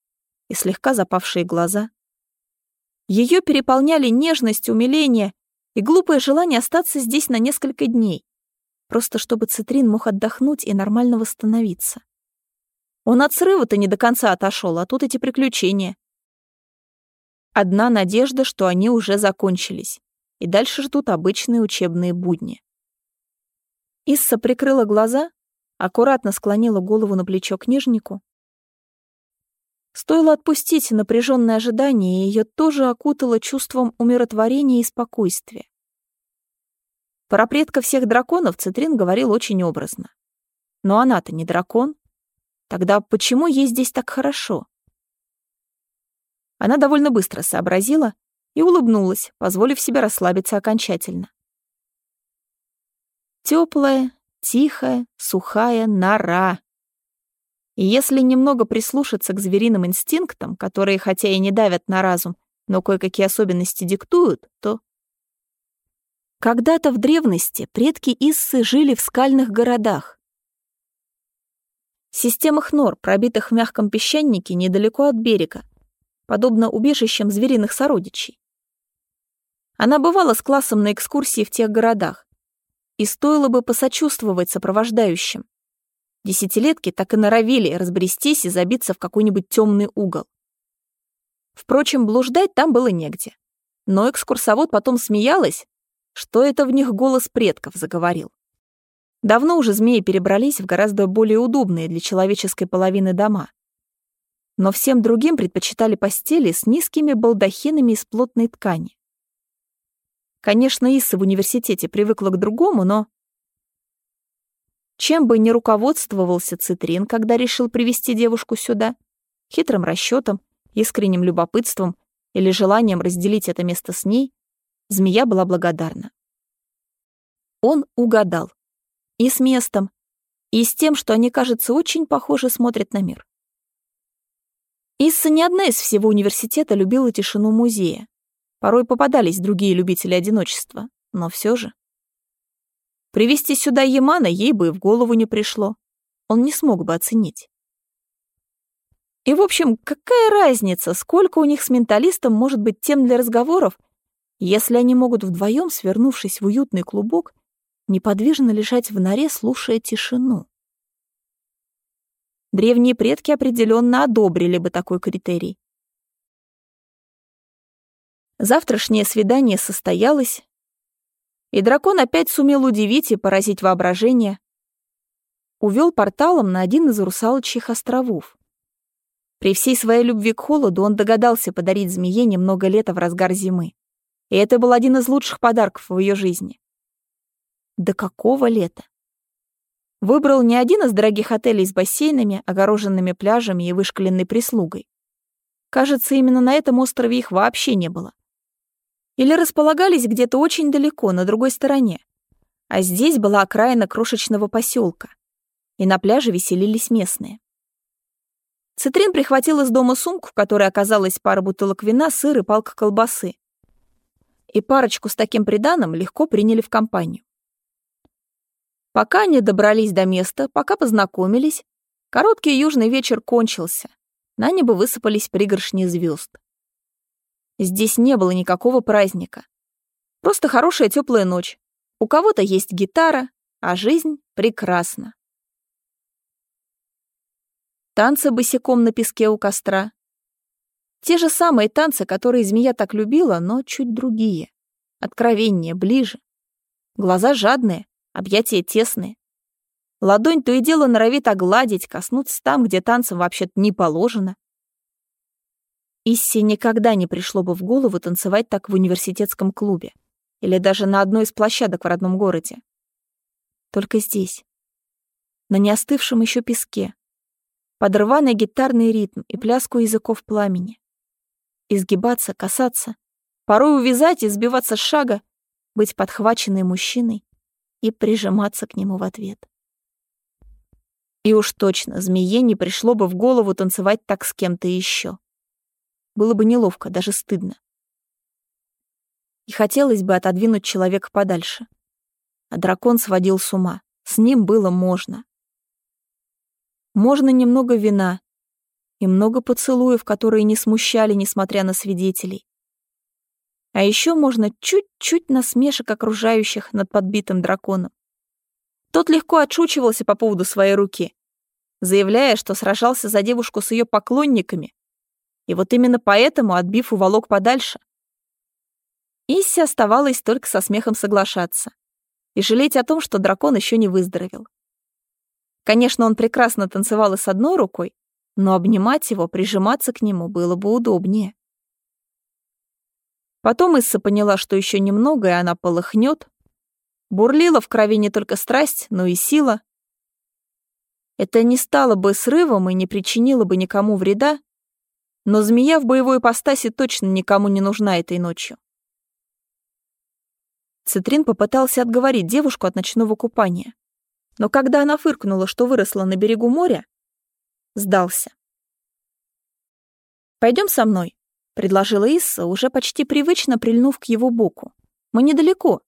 и слегка запавшие глаза. Ее переполняли нежность, умиление и глупое желание остаться здесь на несколько дней, просто чтобы Цитрин мог отдохнуть и нормально восстановиться. Он от срыва-то не до конца отошел, а тут эти приключения. Одна надежда, что они уже закончились, и дальше ждут обычные учебные будни. Исса прикрыла глаза аккуратно склонила голову на плечо книжнику. Стоило отпустить напряженное ожидание, и ее тоже окутало чувством умиротворения и спокойствия. Про предка всех драконов Цитрин говорил очень образно. Но она-то не дракон. Тогда почему ей здесь так хорошо? Она довольно быстро сообразила и улыбнулась, позволив себе расслабиться окончательно. Теплая, тихая, сухая нора. И если немного прислушаться к звериным инстинктам, которые хотя и не давят на разум, но кое-какие особенности диктуют, то... Когда-то в древности предки Иссы жили в скальных городах. Системах нор, пробитых в мягком песчанике недалеко от берега, подобно убежищам звериных сородичей. Она бывала с классом на экскурсии в тех городах, и стоило бы посочувствовать сопровождающим. Десятилетки так и норовили разбрестись и забиться в какой-нибудь темный угол. Впрочем, блуждать там было негде. Но экскурсовод потом смеялась, что это в них голос предков заговорил. Давно уже змеи перебрались в гораздо более удобные для человеческой половины дома но всем другим предпочитали постели с низкими балдахинами из плотной ткани. Конечно, Исса в университете привыкла к другому, но... Чем бы ни руководствовался Цитрин, когда решил привести девушку сюда? Хитрым расчетом, искренним любопытством или желанием разделить это место с ней, змея была благодарна. Он угадал. И с местом, и с тем, что они, кажется, очень похоже смотрят на мир. Исса не одна из всего университета любила тишину музея. Порой попадались другие любители одиночества, но все же. Привести сюда Ямана ей бы и в голову не пришло. Он не смог бы оценить. И, в общем, какая разница, сколько у них с менталистом может быть тем для разговоров, если они могут вдвоем, свернувшись в уютный клубок, неподвижно лежать в норе, слушая тишину? Древние предки определенно одобрили бы такой критерий. Завтрашнее свидание состоялось, и дракон опять сумел удивить и поразить воображение. Увел порталом на один из русалочьих островов. При всей своей любви к холоду он догадался подарить змее немного лета в разгар зимы. И это был один из лучших подарков в ее жизни. До какого лета? Выбрал не один из дорогих отелей с бассейнами, огороженными пляжами и вышкаленной прислугой. Кажется, именно на этом острове их вообще не было. Или располагались где-то очень далеко, на другой стороне. А здесь была окраина крошечного поселка, и на пляже веселились местные. Цитрин прихватил из дома сумку, в которой оказалась пара бутылок вина, сыр и палка колбасы. И парочку с таким приданым легко приняли в компанию. Пока они добрались до места, пока познакомились, короткий южный вечер кончился. На небо высыпались пригоршни звезд. Здесь не было никакого праздника. Просто хорошая теплая ночь. У кого-то есть гитара, а жизнь прекрасна. Танцы босиком на песке у костра. Те же самые танцы, которые змея так любила, но чуть другие. Откровеннее, ближе. Глаза жадные, объятия тесные. Ладонь то и дело норовит огладить, коснуться там, где танцам вообще-то не положено. Исси никогда не пришло бы в голову танцевать так в университетском клубе или даже на одной из площадок в родном городе. Только здесь, на неостывшем еще песке, под рваный гитарный ритм и пляску языков пламени. Изгибаться, касаться, порой увязать и сбиваться с шага, быть подхваченной мужчиной, и прижиматься к нему в ответ. И уж точно змее не пришло бы в голову танцевать так с кем-то еще. Было бы неловко, даже стыдно. И хотелось бы отодвинуть человека подальше. А дракон сводил с ума. С ним было можно. Можно немного вина и много поцелуев, которые не смущали, несмотря на свидетелей. А еще можно чуть-чуть насмешек окружающих над подбитым драконом. Тот легко отшучивался по поводу своей руки, заявляя, что сражался за девушку с ее поклонниками, и вот именно поэтому, отбив уволок подальше. Исси оставалось только со смехом соглашаться и жалеть о том, что дракон еще не выздоровел. Конечно, он прекрасно танцевал и с одной рукой, но обнимать его, прижиматься к нему было бы удобнее. Потом Исса поняла, что еще немного, и она полыхнет. Бурлила в крови не только страсть, но и сила. Это не стало бы срывом и не причинило бы никому вреда, но змея в боевой ипостаси точно никому не нужна этой ночью. Цитрин попытался отговорить девушку от ночного купания. Но когда она фыркнула, что выросла на берегу моря, сдался. Пойдем со мной», — предложила Исса, уже почти привычно прильнув к его боку. «Мы недалеко».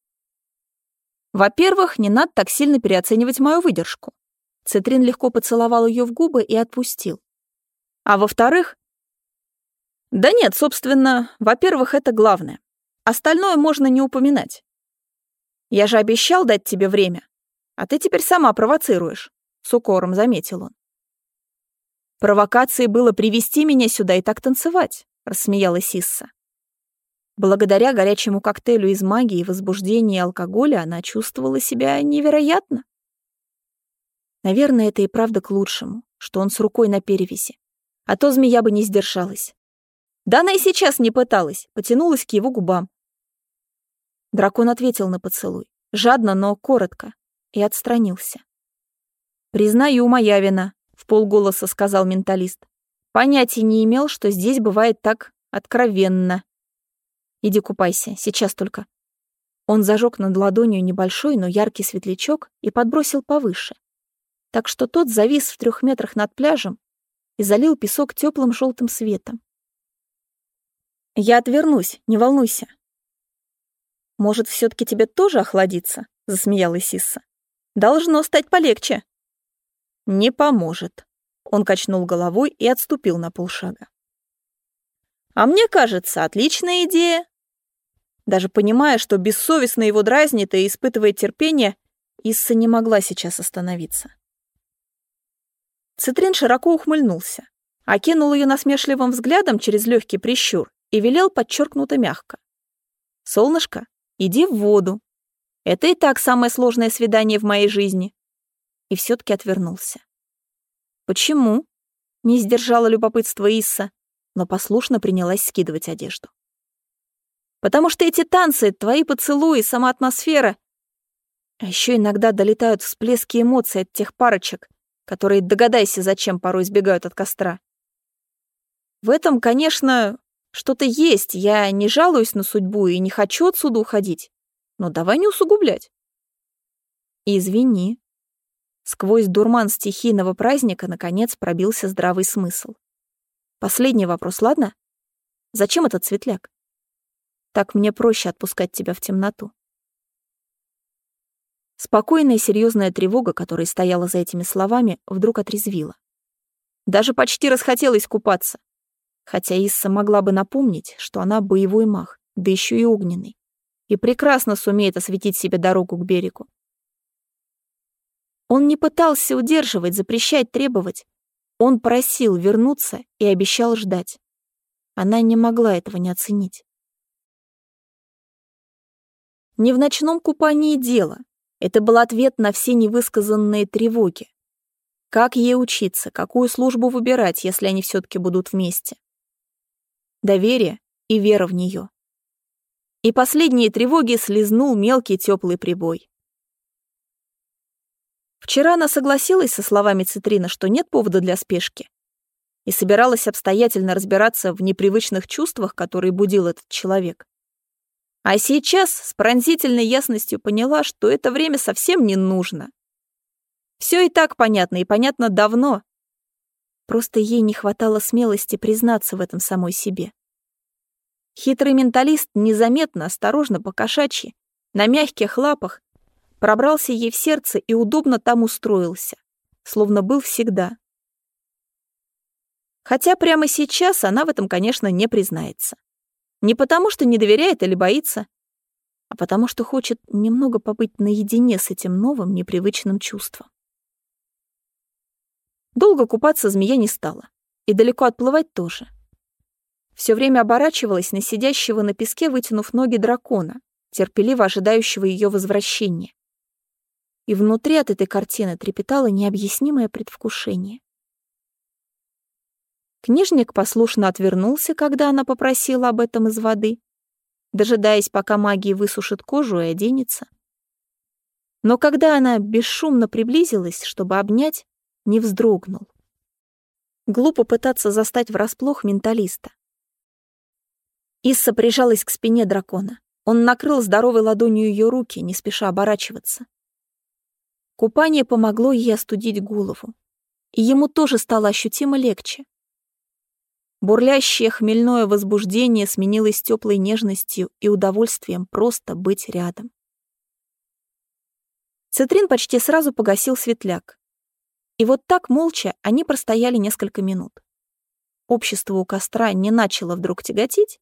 «Во-первых, не надо так сильно переоценивать мою выдержку». Цитрин легко поцеловал ее в губы и отпустил. «А во-вторых...» «Да нет, собственно, во-первых, это главное. Остальное можно не упоминать. Я же обещал дать тебе время, а ты теперь сама провоцируешь», — с укором заметил он. «Провокацией было привести меня сюда и так танцевать», — рассмеялась Исса. Благодаря горячему коктейлю из магии, возбуждения и алкоголя она чувствовала себя невероятно. Наверное, это и правда к лучшему, что он с рукой на перевязи. А то змея бы не сдержалась. Да она и сейчас не пыталась, потянулась к его губам, Дракон ответил на поцелуй, жадно, но коротко, и отстранился. «Признаю, моя вина», — полголоса сказал менталист. «Понятия не имел, что здесь бывает так откровенно. Иди купайся, сейчас только». Он зажег над ладонью небольшой, но яркий светлячок и подбросил повыше, так что тот завис в трех метрах над пляжем и залил песок теплым желтым светом. «Я отвернусь, не волнуйся», «Может, все таки тебе тоже охладиться?» — засмеялась Исса. «Должно стать полегче». «Не поможет». Он качнул головой и отступил на полшага. «А мне кажется, отличная идея». Даже понимая, что бессовестно его дразнит и испытывает терпение, Исса не могла сейчас остановиться. Цитрин широко ухмыльнулся, окинул ее насмешливым взглядом через легкий прищур и велел подчеркнуто мягко. «Солнышко, Иди в воду. Это и так самое сложное свидание в моей жизни. И все таки отвернулся. Почему? Не сдержала любопытство Исса, но послушно принялась скидывать одежду. Потому что эти танцы, твои поцелуи, сама атмосфера. А еще иногда долетают всплески эмоций от тех парочек, которые, догадайся, зачем порой сбегают от костра. В этом, конечно, что-то есть, я не жалуюсь на судьбу и не хочу отсюда уходить. Но давай не усугублять. Извини. Сквозь дурман стихийного праздника наконец пробился здравый смысл. Последний вопрос, ладно? Зачем этот светляк? Так мне проще отпускать тебя в темноту. Спокойная серьезная тревога, которая стояла за этими словами, вдруг отрезвила. Даже почти расхотелось купаться хотя Исса могла бы напомнить, что она боевой маг, да еще и огненный, и прекрасно сумеет осветить себе дорогу к берегу. Он не пытался удерживать, запрещать, требовать. Он просил вернуться и обещал ждать. Она не могла этого не оценить. Не в ночном купании дело. Это был ответ на все невысказанные тревоги. Как ей учиться, какую службу выбирать, если они все-таки будут вместе? доверие и вера в нее. И последние тревоги слезнул мелкий теплый прибой. Вчера она согласилась со словами Цитрина, что нет повода для спешки, и собиралась обстоятельно разбираться в непривычных чувствах, которые будил этот человек. А сейчас с пронзительной ясностью поняла, что это время совсем не нужно. Все и так понятно, и понятно давно, Просто ей не хватало смелости признаться в этом самой себе. Хитрый менталист незаметно, осторожно, покошачьи, на мягких лапах, пробрался ей в сердце и удобно там устроился, словно был всегда. Хотя прямо сейчас она в этом, конечно, не признается. Не потому, что не доверяет или боится, а потому что хочет немного побыть наедине с этим новым, непривычным чувством. Долго купаться змея не стала. И далеко отплывать тоже. Все время оборачивалась на сидящего на песке, вытянув ноги дракона, терпеливо ожидающего ее возвращения. И внутри от этой картины трепетало необъяснимое предвкушение. Книжник послушно отвернулся, когда она попросила об этом из воды, дожидаясь, пока магия высушит кожу и оденется. Но когда она бесшумно приблизилась, чтобы обнять, не вздрогнул. Глупо пытаться застать врасплох менталиста. Исса прижалась к спине дракона. Он накрыл здоровой ладонью ее руки, не спеша оборачиваться. Купание помогло ей остудить голову. И ему тоже стало ощутимо легче. Бурлящее хмельное возбуждение сменилось теплой нежностью и удовольствием просто быть рядом. Цитрин почти сразу погасил светляк. И вот так молча они простояли несколько минут. Общество у костра не начало вдруг тяготить,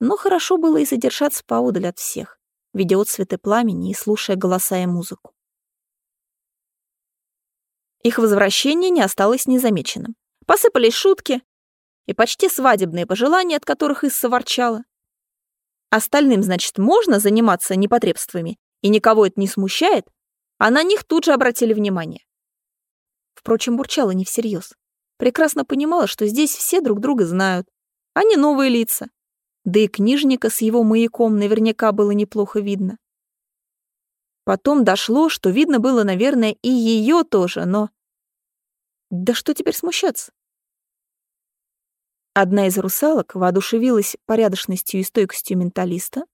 но хорошо было и задержаться поодаль от всех, видя отцветы пламени и слушая голоса и музыку. Их возвращение не осталось незамеченным. Посыпались шутки и почти свадебные пожелания, от которых Исса ворчала. Остальным, значит, можно заниматься непотребствами, и никого это не смущает, а на них тут же обратили внимание. Впрочем, бурчала не всерьез. Прекрасно понимала, что здесь все друг друга знают, а не новые лица. Да и книжника с его маяком наверняка было неплохо видно. Потом дошло, что видно было, наверное, и ее тоже, но... Да что теперь смущаться? Одна из русалок воодушевилась порядочностью и стойкостью менталиста,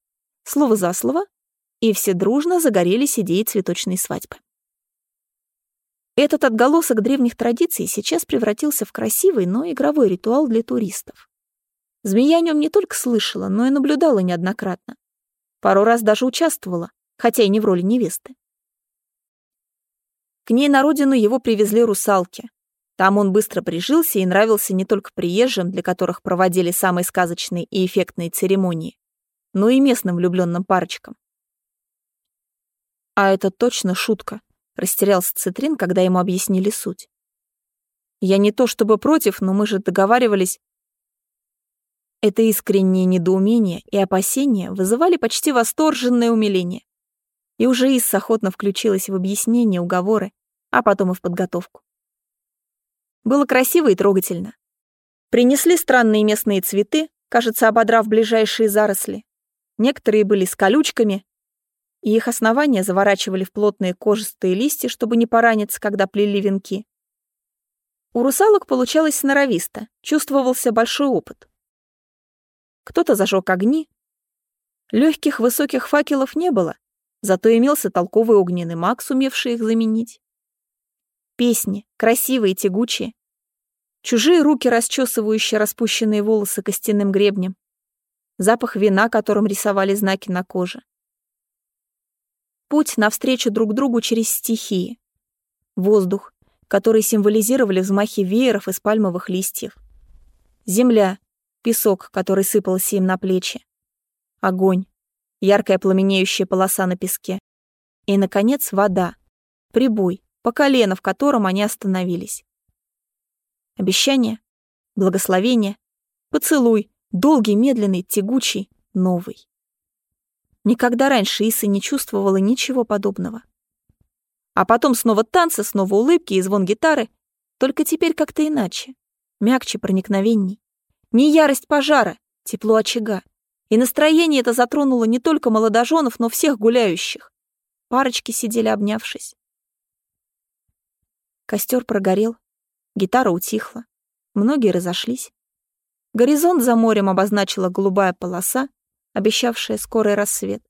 слово за слово, и все дружно загорелись идеей цветочной свадьбы. Этот отголосок древних традиций сейчас превратился в красивый, но игровой ритуал для туристов. Змея о нем не только слышала, но и наблюдала неоднократно. Пару раз даже участвовала, хотя и не в роли невесты. К ней на родину его привезли русалки. Там он быстро прижился и нравился не только приезжим, для которых проводили самые сказочные и эффектные церемонии, но и местным влюбленным парочкам. А это точно шутка, растерялся Цитрин, когда ему объяснили суть. Я не то чтобы против, но мы же договаривались. Это искреннее недоумение и опасения вызывали почти восторженное умиление. И уже Исса охотно включилась в объяснение, уговоры, а потом и в подготовку. Было красиво и трогательно. Принесли странные местные цветы, кажется, ободрав ближайшие заросли. Некоторые были с колючками, и их основания заворачивали в плотные кожистые листья, чтобы не пораниться, когда плели венки. У русалок получалось сноровисто, чувствовался большой опыт. Кто-то зажег огни. Легких высоких факелов не было, зато имелся толковый огненный маг, сумевший их заменить. Песни, красивые, тягучие. Чужие руки, расчесывающие распущенные волосы костяным гребнем. Запах вина, которым рисовали знаки на коже. Путь навстречу друг другу через стихии. Воздух, который символизировали взмахи вееров из пальмовых листьев. Земля, песок, который сыпался им на плечи. Огонь, яркая пламенеющая полоса на песке. И, наконец, вода, прибой, по колено, в котором они остановились. Обещание, благословение, поцелуй, долгий, медленный, тягучий, новый. Никогда раньше Иса не чувствовала ничего подобного. А потом снова танцы, снова улыбки и звон гитары, только теперь как-то иначе, мягче, проникновенней. Не ярость пожара, тепло очага. И настроение это затронуло не только молодоженов, но всех гуляющих. Парочки сидели обнявшись. Костер прогорел, гитара утихла, многие разошлись. Горизонт за морем обозначила голубая полоса, обещавшая скорый рассвет.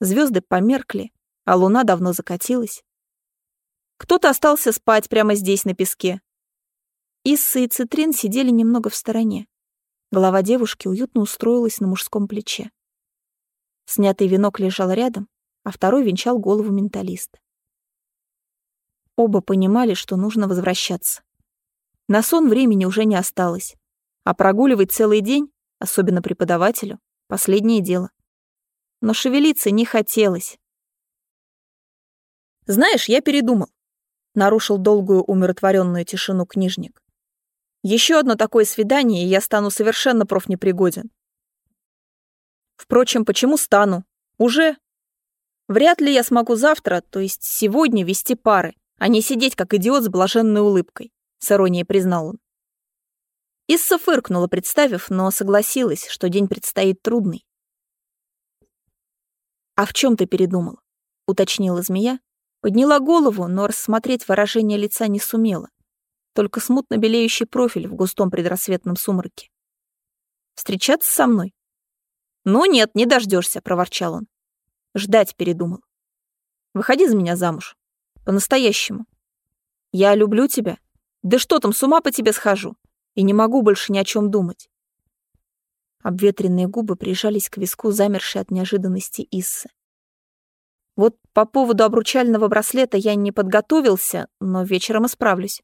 Звезды померкли, а луна давно закатилась. Кто-то остался спать прямо здесь, на песке. Исса и Цитрин сидели немного в стороне. Голова девушки уютно устроилась на мужском плече. Снятый венок лежал рядом, а второй венчал голову менталиста. Оба понимали, что нужно возвращаться. На сон времени уже не осталось, а прогуливать целый день, особенно преподавателю, Последнее дело. Но шевелиться не хотелось. «Знаешь, я передумал», — нарушил долгую умиротворенную тишину книжник. «Еще одно такое свидание, и я стану совершенно профнепригоден. Впрочем, почему стану? Уже. Вряд ли я смогу завтра, то есть сегодня, вести пары, а не сидеть как идиот с блаженной улыбкой», — с иронией признал он. Исса фыркнула, представив, но согласилась, что день предстоит трудный. «А в чем ты передумал?» — уточнила змея. Подняла голову, но рассмотреть выражение лица не сумела. только смутно белеющий профиль в густом предрассветном сумраке. «Встречаться со мной?» «Ну нет, не дождешься, проворчал он. Ждать передумал. «Выходи за меня замуж. По-настоящему. Я люблю тебя. Да что там, с ума по тебе схожу. И не могу больше ни о чем думать». Обветренные губы прижались к виску, замершей от неожиданности Иссы. Вот по поводу обручального браслета я не подготовился, но вечером исправлюсь.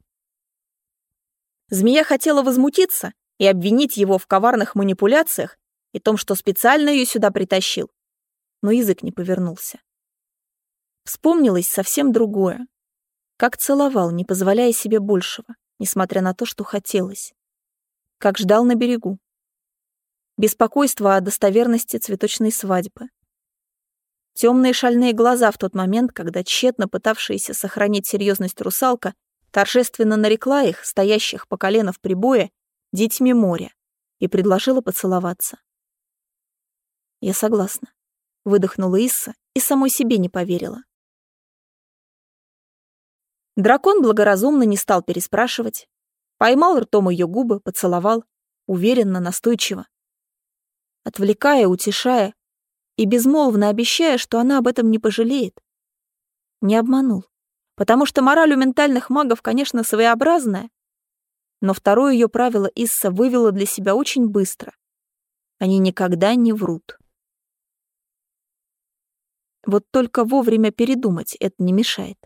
Змея хотела возмутиться и обвинить его в коварных манипуляциях и том, что специально ее сюда притащил. Но язык не повернулся. Вспомнилось совсем другое. Как целовал, не позволяя себе большего, несмотря на то, что хотелось. Как ждал на берегу. Беспокойство о достоверности цветочной свадьбы. Темные шальные глаза в тот момент, когда тщетно пытавшаяся сохранить серьезность русалка торжественно нарекла их, стоящих по колено в прибое, детьми моря, и предложила поцеловаться. «Я согласна», — выдохнула Исса и самой себе не поверила. Дракон благоразумно не стал переспрашивать, поймал ртом ее губы, поцеловал, уверенно, настойчиво. Отвлекая, утешая и безмолвно обещая, что она об этом не пожалеет. Не обманул потому что мораль у ментальных магов, конечно, своеобразная, но второе ее правило Исса вывела для себя очень быстро. Они никогда не врут. Вот только вовремя передумать это не мешает.